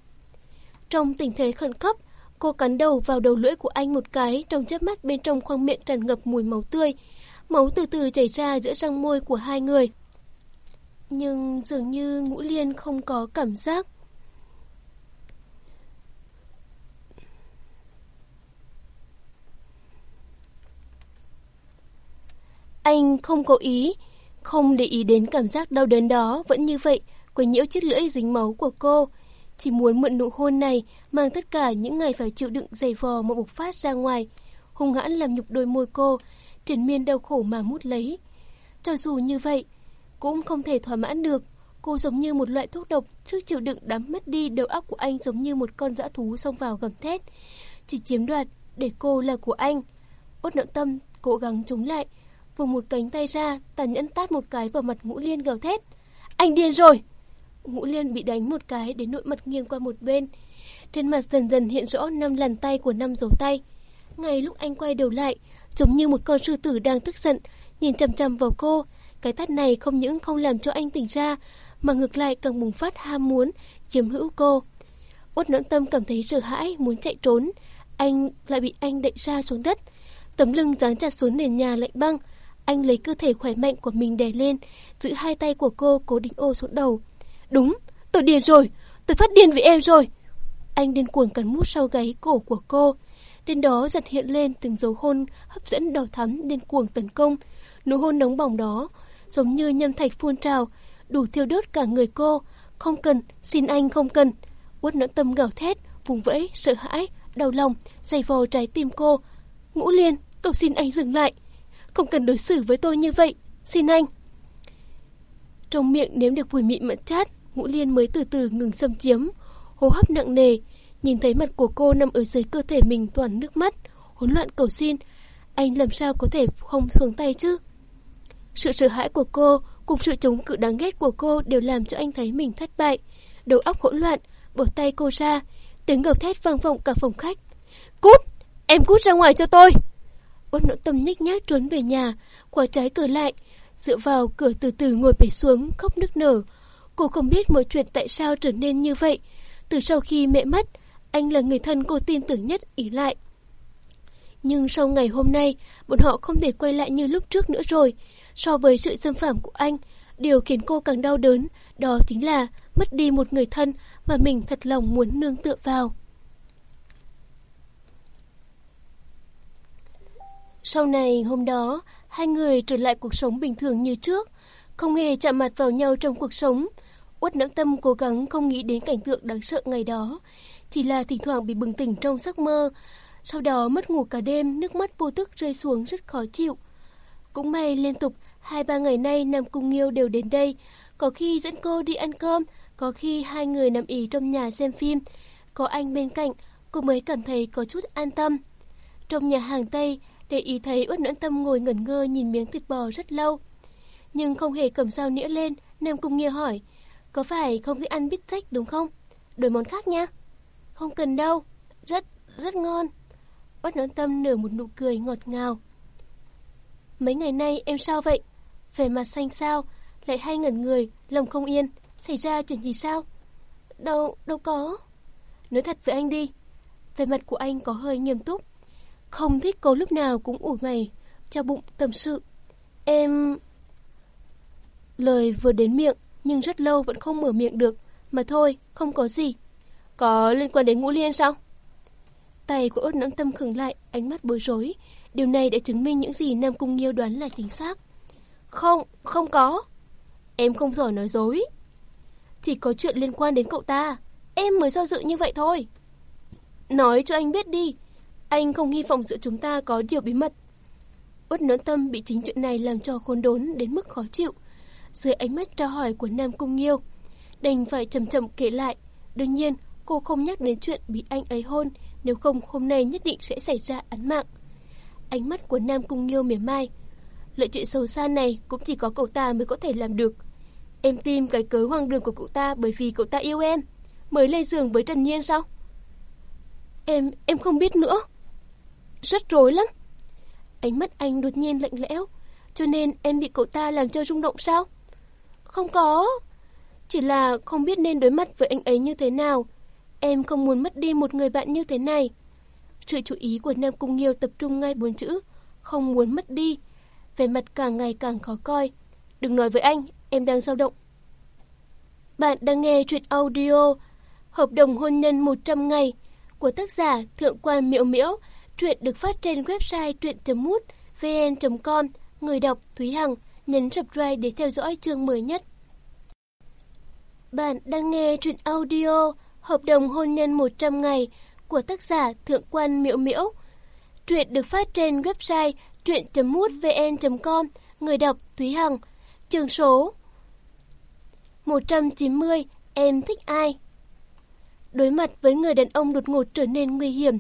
Trong tình thế khẩn cấp, cô cắn đầu vào đầu lưỡi của anh một cái trong chớp mắt bên trong khoang miệng tràn ngập mùi máu tươi. Máu từ từ chảy ra giữa răng môi của hai người. Nhưng dường như Ngũ Liên không có cảm giác. Anh không cố ý, không để ý đến cảm giác đau đớn đó, vẫn như vậy, quấy nhiễu chiếc lưỡi dính máu của cô. Chỉ muốn mượn nụ hôn này, mang tất cả những ngày phải chịu đựng dày vò mà bộc phát ra ngoài. Hung hãn làm nhục đôi môi cô, triển miên đau khổ mà mút lấy. Cho dù như vậy, cũng không thể thỏa mãn được. Cô giống như một loại thuốc độc, trước chịu đựng đắm mất đi đầu óc của anh giống như một con dã thú xông vào gầm thét. Chỉ chiếm đoạt để cô là của anh. Út nợ tâm cố gắng chống lại, vùng một cánh tay ra, tàn nhẫn tát một cái vào mặt ngũ liên gào thét. Anh điên rồi! Ngũ liên bị đánh một cái đến nỗi mặt nghiêng qua một bên. Trên mặt dần dần hiện rõ năm lần tay của năm dấu tay. Ngay lúc anh quay đầu lại, giống như một con sư tử đang tức giận, nhìn chằm chằm vào cô. Cái tát này không những không làm cho anh tỉnh ra, mà ngược lại càng bùng phát ham muốn, chiếm hữu cô. Út nỗi tâm cảm thấy sợ hãi, muốn chạy trốn. Anh lại bị anh đẩy ra xuống đất. Tấm lưng dán chặt xuống nền nhà lạnh băng, anh lấy cơ thể khỏe mạnh của mình đè lên, giữ hai tay của cô cố định ô xuống đầu. Đúng, tôi điên rồi, tôi phát điên vì em rồi. Anh điên cuồng cắn mút sau gáy cổ của cô. Đến đó giật hiện lên từng dấu hôn hấp dẫn đỏ thắm điên cuồng tấn công. Nụ hôn nóng bỏng đó, giống như nhâm thạch phun trào, đủ thiêu đốt cả người cô. Không cần, xin anh không cần. Uất nỗi tâm gào thét, vùng vẫy, sợ hãi, đau lòng, dày vò trái tim cô. Ngũ Liên, cầu xin anh dừng lại. Không cần đối xử với tôi như vậy, xin anh. Trong miệng nếm được mùi mịn mặn chát, Ngũ Liên mới từ từ ngừng xâm chiếm, hô hấp nặng nề, nhìn thấy mặt của cô nằm ở dưới cơ thể mình toàn nước mắt, hỗn loạn cầu xin, anh làm sao có thể không xuống tay chứ? Sự sợ hãi của cô cùng sự chống cự đáng ghét của cô đều làm cho anh thấy mình thất bại, đầu óc hỗn loạn, bỏ tay cô ra, tiếng gào thét vang vọng cả phòng khách. "Cút, em cút ra ngoài cho tôi!" Út nỗ tâm nhích nhác trốn về nhà, khóa trái cửa lại, dựa vào cửa từ từ ngồi bể xuống, khóc nức nở. Cô không biết mọi chuyện tại sao trở nên như vậy. Từ sau khi mẹ mất, anh là người thân cô tin tưởng nhất ý lại. Nhưng sau ngày hôm nay, bọn họ không thể quay lại như lúc trước nữa rồi. So với sự xâm phạm của anh, điều khiến cô càng đau đớn, đó chính là mất đi một người thân mà mình thật lòng muốn nương tựa vào. Sau này hôm đó, hai người trở lại cuộc sống bình thường như trước, không hề chạm mặt vào nhau trong cuộc sống. Uất nắng tâm cố gắng không nghĩ đến cảnh tượng đáng sợ ngày đó, chỉ là thỉnh thoảng bị bừng tỉnh trong giấc mơ. Sau đó mất ngủ cả đêm, nước mắt vô thức rơi xuống rất khó chịu. Cũng may liên tục hai ba ngày nay Nam Cung Nghiêu đều đến đây, có khi dẫn cô đi ăn cơm, có khi hai người nằm ỉ trong nhà xem phim. Có anh bên cạnh, cô mới cảm thấy có chút an tâm. Trong nhà hàng Tây, để ý thấy Uất Noãn Tâm ngồi ngẩn ngơ nhìn miếng thịt bò rất lâu. Nhưng không hề cầm dao nĩa lên, Nam Cung nghi hỏi, có phải không thích ăn bít tết đúng không? Đổi món khác nha. Không cần đâu, rất, rất ngon. Uất Noãn Tâm nở một nụ cười ngọt ngào. Mấy ngày nay em sao vậy? Về mặt xanh sao, lại hay ngẩn người, lòng không yên, xảy ra chuyện gì sao? Đâu, đâu có. Nói thật với anh đi. Về mặt của anh có hơi nghiêm túc. Không thích cô lúc nào cũng ủ mày, cho bụng tâm sự. Em... Lời vừa đến miệng, nhưng rất lâu vẫn không mở miệng được. Mà thôi, không có gì. Có liên quan đến ngũ liên sao? Tay của ốt nắng tâm khừng lại, ánh mắt bối rối. Điều này đã chứng minh những gì Nam Cung Nghiêu đoán là chính xác. Không, không có. Em không giỏi nói dối. Chỉ có chuyện liên quan đến cậu ta. em mới do dự như vậy thôi. Nói cho anh biết đi, anh không hy vọng giữa chúng ta có điều bí mật. Út nỗi tâm bị chính chuyện này làm cho khốn đốn đến mức khó chịu. Dưới ánh mắt tra hỏi của Nam Cung Nghiêu, đành phải chậm chậm kể lại. Đương nhiên, cô không nhắc đến chuyện bị anh ấy hôn, nếu không hôm nay nhất định sẽ xảy ra án mạng. Ánh mắt của Nam Cung Nghiêu mỉa mai. Lợi chuyện sâu xa này cũng chỉ có cậu ta mới có thể làm được. Em tìm cái cớ hoang đường của cậu ta bởi vì cậu ta yêu em. Mới lên giường với Trần Nhiên sao? Em, em không biết nữa. Rất rối lắm. Ánh mắt anh đột nhiên lạnh lẽo. Cho nên em bị cậu ta làm cho rung động sao? Không có. Chỉ là không biết nên đối mặt với anh ấy như thế nào. Em không muốn mất đi một người bạn như thế này. Sự chú ý của Nam Cung Nghiêu tập trung ngay bốn chữ. Không muốn mất đi. Về mặt càng ngày càng khó coi. Đừng nói với anh, em đang dao động. Bạn đang nghe truyện audio Hợp đồng hôn nhân 100 ngày của tác giả Thượng quan Miễu Miễu. Truyện được phát trên website truyện.mútvn.com. Người đọc Thúy Hằng nhấn subscribe để theo dõi chương mới nhất. Bạn đang nghe truyện audio Hợp đồng hôn nhân 100 ngày của tác giả Thượng quan Miễu Miễu. Truyện được phát trên website truyện.mútvn.com. Người đọc Thúy Hằng. Chương số 190. Em thích ai? Đối mặt với người đàn ông đột ngột trở nên nguy hiểm,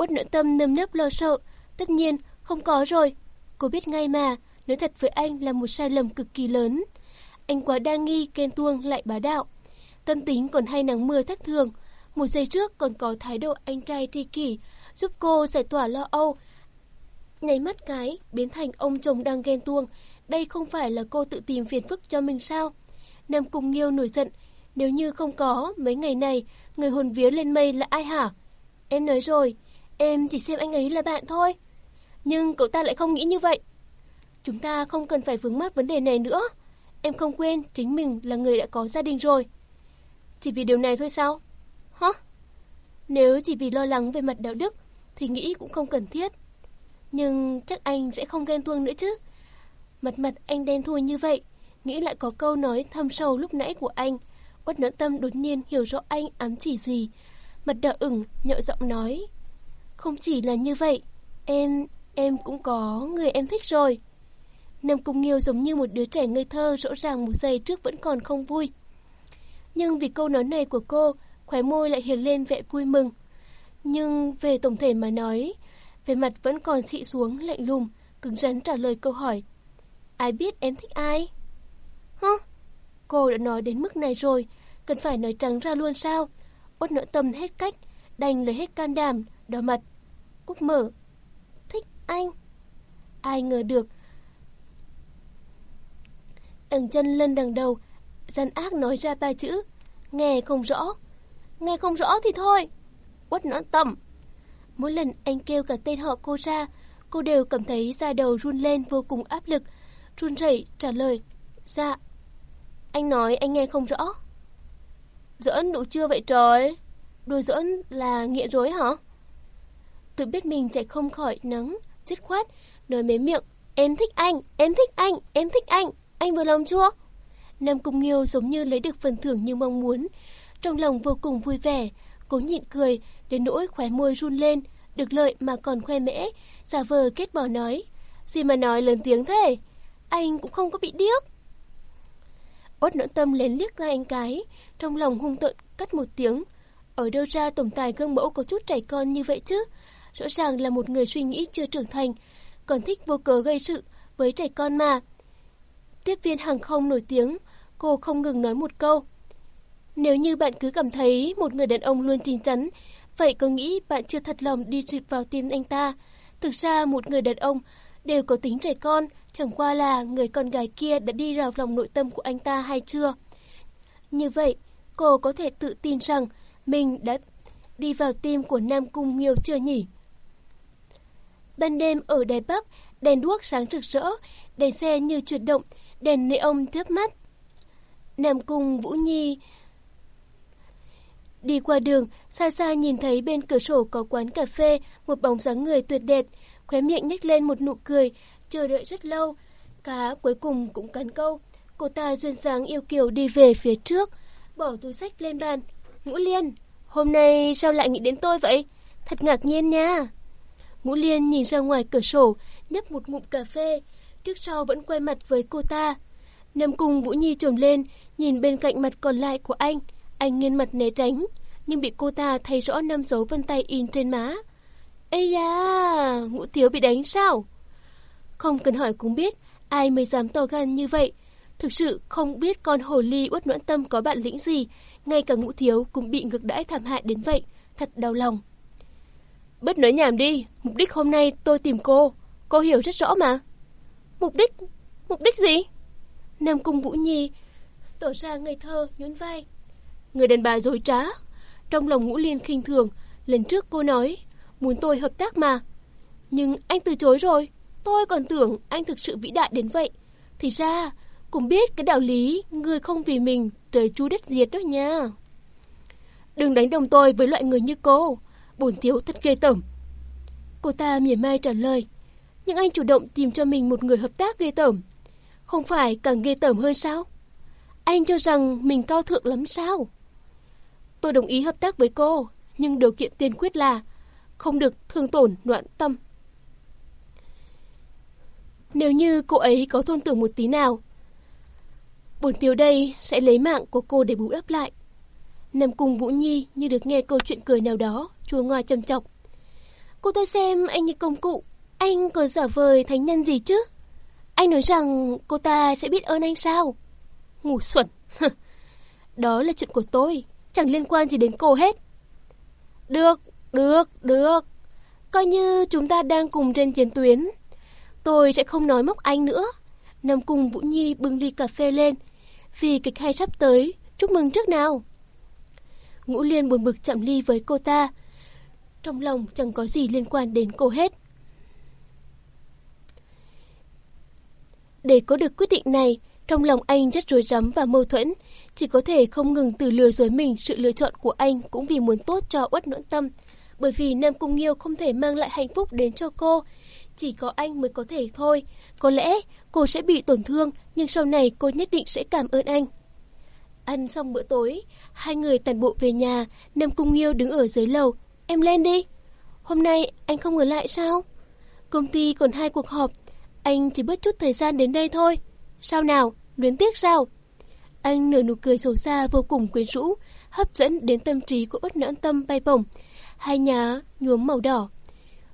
út nội tâm nơm nớp lo sợ. Tất nhiên, không có rồi. Cô biết ngay mà, nói thật với anh là một sai lầm cực kỳ lớn. Anh quá đa nghi, ghen tuông lại bá đạo. Tâm tính còn hay nắng mưa thất thường. Một giây trước còn có thái độ anh trai tri kỷ, giúp cô giải tỏa lo âu. Nháy mắt cái, biến thành ông chồng đang ghen tuông. Đây không phải là cô tự tìm phiền phức cho mình sao? Nam Cung Nghiêu nổi giận. Nếu như không có, mấy ngày này, người hồn vía lên mây là ai hả? Em nói rồi, em chỉ xem anh ấy là bạn thôi. Nhưng cậu ta lại không nghĩ như vậy. Chúng ta không cần phải vướng mắc vấn đề này nữa. Em không quên chính mình là người đã có gia đình rồi. Chỉ vì điều này thôi sao? Hả? Nếu chỉ vì lo lắng về mặt đạo đức thì nghĩ cũng không cần thiết. Nhưng chắc anh sẽ không ghen tuông nữa chứ. Mặt mặt anh đen thui như vậy, nghĩ lại có câu nói thâm sâu lúc nãy của anh. Uất nỡ tâm đột nhiên hiểu rõ anh ám chỉ gì. Mặt đỏ ửng, nhợ giọng nói. Không chỉ là như vậy, em, em cũng có người em thích rồi. Nam Cung Nghiêu giống như một đứa trẻ ngây thơ rõ ràng một giây trước vẫn còn không vui. Nhưng vì câu nói này của cô, khóe môi lại hiền lên vẻ vui mừng. Nhưng về tổng thể mà nói, về mặt vẫn còn xị xuống lạnh lùng, cứng rắn trả lời câu hỏi. Ai biết em thích ai? Hả? Cô đã nói đến mức này rồi, cần phải nói trắng ra luôn sao? Út nỡ tâm hết cách, đành lấy hết can đảm, đỏ mặt. Úc mở. Thích anh. Ai ngờ được. Đằng chân lên đằng đầu, gian ác nói ra ba chữ. Nghe không rõ. Nghe không rõ thì thôi. Quất nỡ tầm. Mỗi lần anh kêu cả tên họ cô ra, cô đều cảm thấy da đầu run lên vô cùng áp lực. Run rẩy trả lời. Dạ. Anh nói anh nghe không rõ. Giỡn đủ chưa vậy trời? Đùa giỡn là nghiện rối hả? Tự biết mình chạy không khỏi nắng, dứt khoát, nói mấy miệng. Em thích anh, em thích anh, em thích anh, anh vừa lòng chưa? Nam Cung Nghiêu giống như lấy được phần thưởng như mong muốn. Trong lòng vô cùng vui vẻ, cố nhịn cười, đến nỗi khóe môi run lên, được lợi mà còn khoe mẽ, giả vờ kết bỏ nói. Gì mà nói lớn tiếng thế? Anh cũng không có bị điếc. Ốt nỗi tâm lén liếc ra anh cái, trong lòng hung tợn cắt một tiếng. Ở đâu ra tổng tài gương mẫu có chút trẻ con như vậy chứ? Rõ ràng là một người suy nghĩ chưa trưởng thành, còn thích vô cớ gây sự với trẻ con mà. Tiếp viên hàng không nổi tiếng, cô không ngừng nói một câu. Nếu như bạn cứ cảm thấy một người đàn ông luôn chín chắn, vậy có nghĩ bạn chưa thật lòng đi trượt vào tim anh ta? Thực ra một người đàn ông đều có tính trẻ con, chẳng qua là người con gái kia đã đi vào lòng nội tâm của anh ta hay chưa. Như vậy, cô có thể tự tin rằng mình đã đi vào tim của Nam Cung Nghiêu chưa nhỉ? Ban đêm ở Đài Bắc, đèn đuốc sáng rực rỡ, đèn xe như chuyển động, đèn neon thướp mắt. Nam Cung Vũ Nhi đi qua đường, xa xa nhìn thấy bên cửa sổ có quán cà phê, một bóng dáng người tuyệt đẹp, khóe miệng nhếch lên một nụ cười, chờ đợi rất lâu. Cá cuối cùng cũng cắn câu. Cô ta duyên dáng yêu kiều đi về phía trước, bỏ túi sách lên bàn. Ngũ Liên, hôm nay sao lại nghĩ đến tôi vậy? Thật ngạc nhiên nha. Ngũ Liên nhìn ra ngoài cửa sổ, nhấp một ngụm cà phê, trước sau vẫn quay mặt với cô ta. Nam Cung Vũ Nhi trồm lên, nhìn bên cạnh mặt còn lại của anh. Anh nghiêng mặt né tránh, nhưng bị cô ta thấy rõ năm dấu vân tay in trên má. Ây da, ngũ thiếu bị đánh sao? Không cần hỏi cũng biết, ai mới dám to gan như vậy. Thực sự không biết con hồ ly uất noãn tâm có bạn lĩnh gì, ngay cả ngũ thiếu cũng bị ngược đãi thảm hại đến vậy, thật đau lòng. Bớt nói nhảm đi, mục đích hôm nay tôi tìm cô, cô hiểu rất rõ mà. Mục đích? Mục đích gì? Nam Cung Vũ Nhi tỏ ra ngây thơ, nhún vai. Người đàn bà dối trá. Trong lòng ngũ liên khinh thường, lần trước cô nói, muốn tôi hợp tác mà. Nhưng anh từ chối rồi, tôi còn tưởng anh thực sự vĩ đại đến vậy. Thì ra, cũng biết cái đạo lý, người không vì mình, trời chú đất diệt đó nha. Đừng đánh đồng tôi với loại người như cô, bổn thiếu thật ghê tởm. Cô ta mỉa mai trả lời, nhưng anh chủ động tìm cho mình một người hợp tác ghê tởm. Không phải càng ghê tởm hơn sao? Anh cho rằng mình cao thượng lắm sao? Tôi đồng ý hợp tác với cô, nhưng điều kiện tiên quyết là không được thương tổn loạn tâm. Nếu như cô ấy có thôn tưởng một tí nào, bổn tiểu đây sẽ lấy mạng của cô để bù đắp lại. Nằm cùng Vũ Nhi như được nghe câu chuyện cười nào đó, chua ngoa trầm trọng. Cô ta xem anh như công cụ, anh còn giả vời thánh nhân gì chứ? Anh nói rằng cô ta sẽ biết ơn anh sao? Ngủ xuẩn. Đó là chuyện của tôi, chẳng liên quan gì đến cô hết. Được, được, được. Coi như chúng ta đang cùng trên chiến tuyến. Tôi sẽ không nói móc anh nữa. nằm cùng Vũ Nhi bưng ly cà phê lên. Vì kịch hay sắp tới, chúc mừng trước nào. Ngũ Liên buồn bực chậm ly với cô ta. Trong lòng chẳng có gì liên quan đến cô hết. Để có được quyết định này, trong lòng anh rất rối rắm và mâu thuẫn, chỉ có thể không ngừng từ lừa dối mình sự lựa chọn của anh cũng vì muốn tốt cho Uất Noãn Tâm, bởi vì Nam Cung Nghiêu không thể mang lại hạnh phúc đến cho cô, chỉ có anh mới có thể thôi. Có lẽ cô sẽ bị tổn thương, nhưng sau này cô nhất định sẽ cảm ơn anh. Ăn xong bữa tối, hai người tàn bộ về nhà, Nam Cung Nghiêu đứng ở dưới lầu. Em lên đi. Hôm nay anh không ở lại sao? Công ty còn hai cuộc họp, anh chỉ bớt chút thời gian đến đây thôi. Sao nào, luyến tiếc sao? Anh nở nụ cười sầu xa vô cùng quyến rũ, hấp dẫn đến tâm trí của út noãn tâm bay bổng. Hai nhà nhuốm màu đỏ.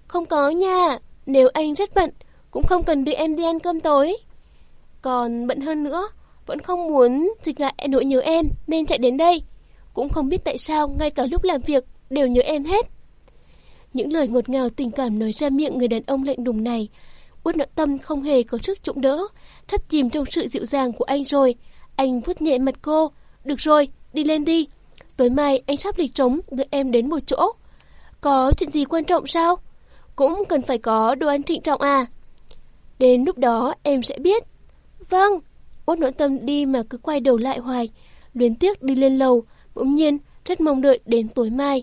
Không có nha, nếu anh rất bận, cũng không cần đưa em đi ăn cơm tối. Còn bận hơn nữa, vẫn không muốn dịch lại nỗi nhớ em nên chạy đến đây. Cũng không biết tại sao ngay cả lúc làm việc đều nhớ em hết. Những lời ngọt ngào tình cảm nói ra miệng người đàn ông lạnh lùng này Uất nội tâm không hề có sức chống đỡ, thấp chìm trong sự dịu dàng của anh rồi. Anh vuốt nhẹ mặt cô. Được rồi, đi lên đi. Tối mai anh sắp lịch trống đưa em đến một chỗ. Có chuyện gì quan trọng sao? Cũng cần phải có đồ ăn trịnh trọng à? Đến lúc đó em sẽ biết. Vâng. Út nỗi tâm đi mà cứ quay đầu lại hoài. Luyến tiếc đi lên lầu. Bỗng nhiên, rất mong đợi đến tối mai.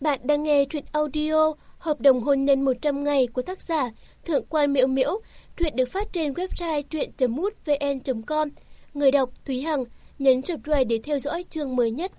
Bạn đang nghe chuyện audio Hợp đồng hôn nhân 100 ngày của tác giả Thượng quan Miễu Miễu. Truyện được phát trên website truyện.mútvn.com. Người đọc Thúy Hằng nhấn subscribe để theo dõi chương mới nhất.